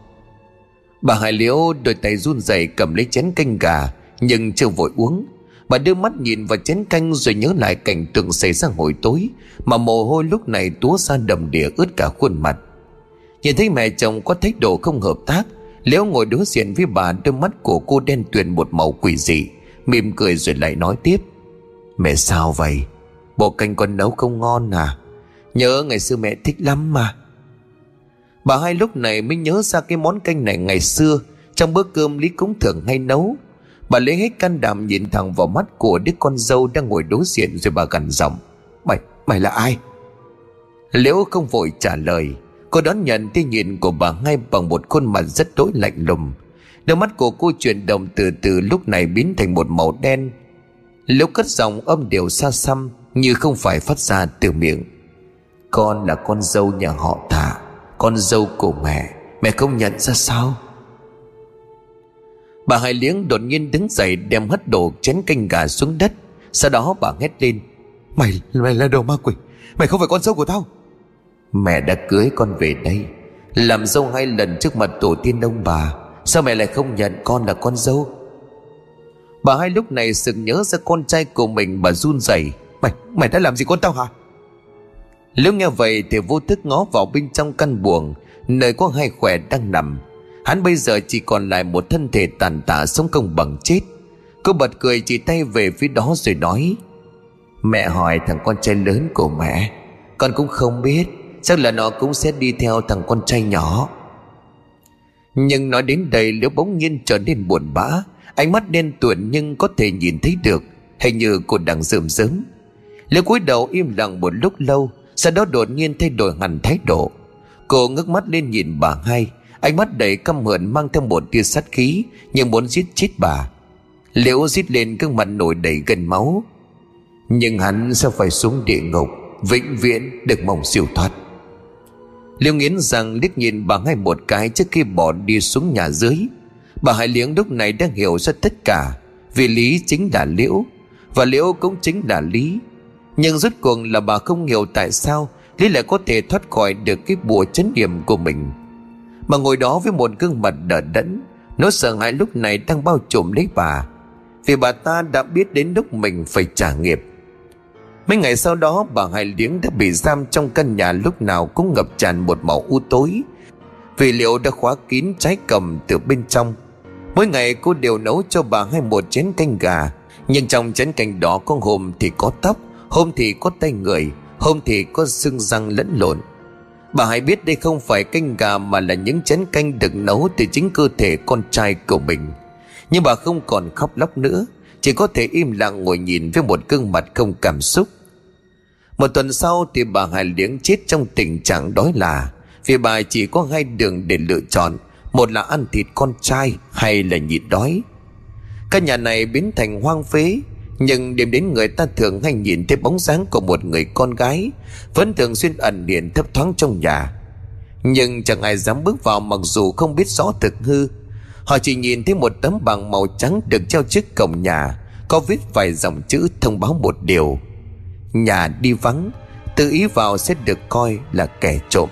Bà Hải Liễu đôi tay run rẩy cầm lấy chén canh gà, Nhưng chưa vội uống. Bà đưa mắt nhìn vào chén canh rồi nhớ lại cảnh tượng xảy ra hồi tối, Mà mồ hôi lúc này túa ra đầm đìa ướt cả khuôn mặt. Nhìn thấy mẹ chồng có thái độ không hợp tác, Liễu ngồi đối diện với bà đôi mắt của cô đen tuyền một màu quỷ dị, Mỉm cười rồi lại nói tiếp. Mẹ sao vậy? Bộ canh con nấu không ngon à? Nhớ ngày xưa mẹ thích lắm mà. Bà hai lúc này mới nhớ ra cái món canh này ngày xưa. Trong bữa cơm Lý Cúng thường hay nấu. Bà lấy hết can đảm nhìn thẳng vào mắt của đứa con dâu đang ngồi đối diện rồi bà gằn giọng Mày, mày là ai? Liễu không vội trả lời. Cô đón nhận tia nhìn của bà ngay bằng một khuôn mặt rất tối lạnh lùng. Đôi mắt của cô chuyển động từ từ lúc này biến thành một màu đen. Liễu cất giọng âm điệu xa xăm Như không phải phát ra từ miệng. Con là con dâu nhà họ thả. Con dâu của mẹ Mẹ không nhận ra sao? Bà Hải Liếng đột nhiên đứng dậy đem hất đổ chén canh gà xuống đất. Sau đó bà hét lên Mày, mày là đồ ma quỷ Mày không phải con dâu của tao. Mẹ đã cưới con về đây Làm dâu hai lần trước mặt tổ tiên ông bà Sao mẹ lại không nhận con là con dâu? Bà hai lúc này sực nhớ ra con trai của mình Bà run rẩy Mày, mày đã làm gì con tao hả? Lúc nghe vậy thì vô thức ngó vào bên trong căn buồng, Nơi có hai khỏe đang nằm. Hắn bây giờ chỉ còn lại một thân thể tàn tạ sống công bằng chết. Cô bật cười chỉ tay về phía đó rồi nói, Mẹ hỏi thằng con trai lớn của mẹ, Con cũng không biết, Chắc là nó cũng sẽ đi theo thằng con trai nhỏ. Nhưng nói đến đây Liễu bỗng nhiên trở nên buồn bã, Ánh mắt đen tuyển nhưng có thể nhìn thấy được, Hình như cô đang rơm rớm. Liễu cúi đầu im lặng một lúc lâu sau đó đột nhiên thay đổi hẳn thái độ. Cô ngước mắt lên nhìn bà hai. Ánh mắt đầy căm hận mang theo một tia sát khí Nhưng muốn giết chết bà. Liễu giết lên gương mặt nổi đầy gần máu. Nhưng hắn sẽ phải xuống địa ngục, Vĩnh viễn được mong siêu thoát. Liễu nghiến rằng liếc nhìn bà hai một cái Trước khi bỏ đi xuống nhà dưới. Bà hai liếng lúc này đang hiểu ra tất cả, Vì Lý chính là Liễu, Và Liễu cũng chính là Lý. Nhưng rốt cuộc là bà không hiểu tại sao Lý lại có thể thoát khỏi được cái bùa chấn điểm của mình. Mà ngồi đó với một gương mặt đờ đẫn Nỗi sợ hãi lúc này đang bao trùm lấy bà. Vì bà ta đã biết đến lúc mình phải trả nghiệp. Mấy ngày sau đó, bà Hải Liếng đã bị giam trong căn nhà lúc nào cũng ngập tràn một màu u tối. Vì liệu đã khóa kín trái cầm từ bên trong. Mỗi ngày cô đều nấu cho bà hai một chén canh gà, Nhưng trong chén canh đó có hôm thì có tóc. Hôm thì có tay người, Hôm thì có xương răng lẫn lộn. Bà hãy biết đây không phải canh gà Mà là những chén canh được nấu Từ chính cơ thể con trai của mình. Nhưng bà không còn khóc lóc nữa, Chỉ có thể im lặng ngồi nhìn Với một gương mặt không cảm xúc. Một tuần sau thì bà Hải Liếng chết trong tình trạng đói là, Vì bà chỉ có hai đường để lựa chọn, Một là ăn thịt con trai Hay là nhịn đói. Căn nhà này biến thành hoang phế nhưng đêm đến người ta thường hay nhìn thấy bóng dáng của một người con gái, Vẫn thường xuyên ẩn điện thấp thoáng trong nhà. Nhưng chẳng ai dám bước vào mặc dù không biết rõ thực hư. Họ chỉ nhìn thấy một tấm bằng màu trắng được treo trước cổng nhà, Có viết vài dòng chữ thông báo một điều. Nhà đi vắng, Tự ý vào sẽ được coi là kẻ trộm.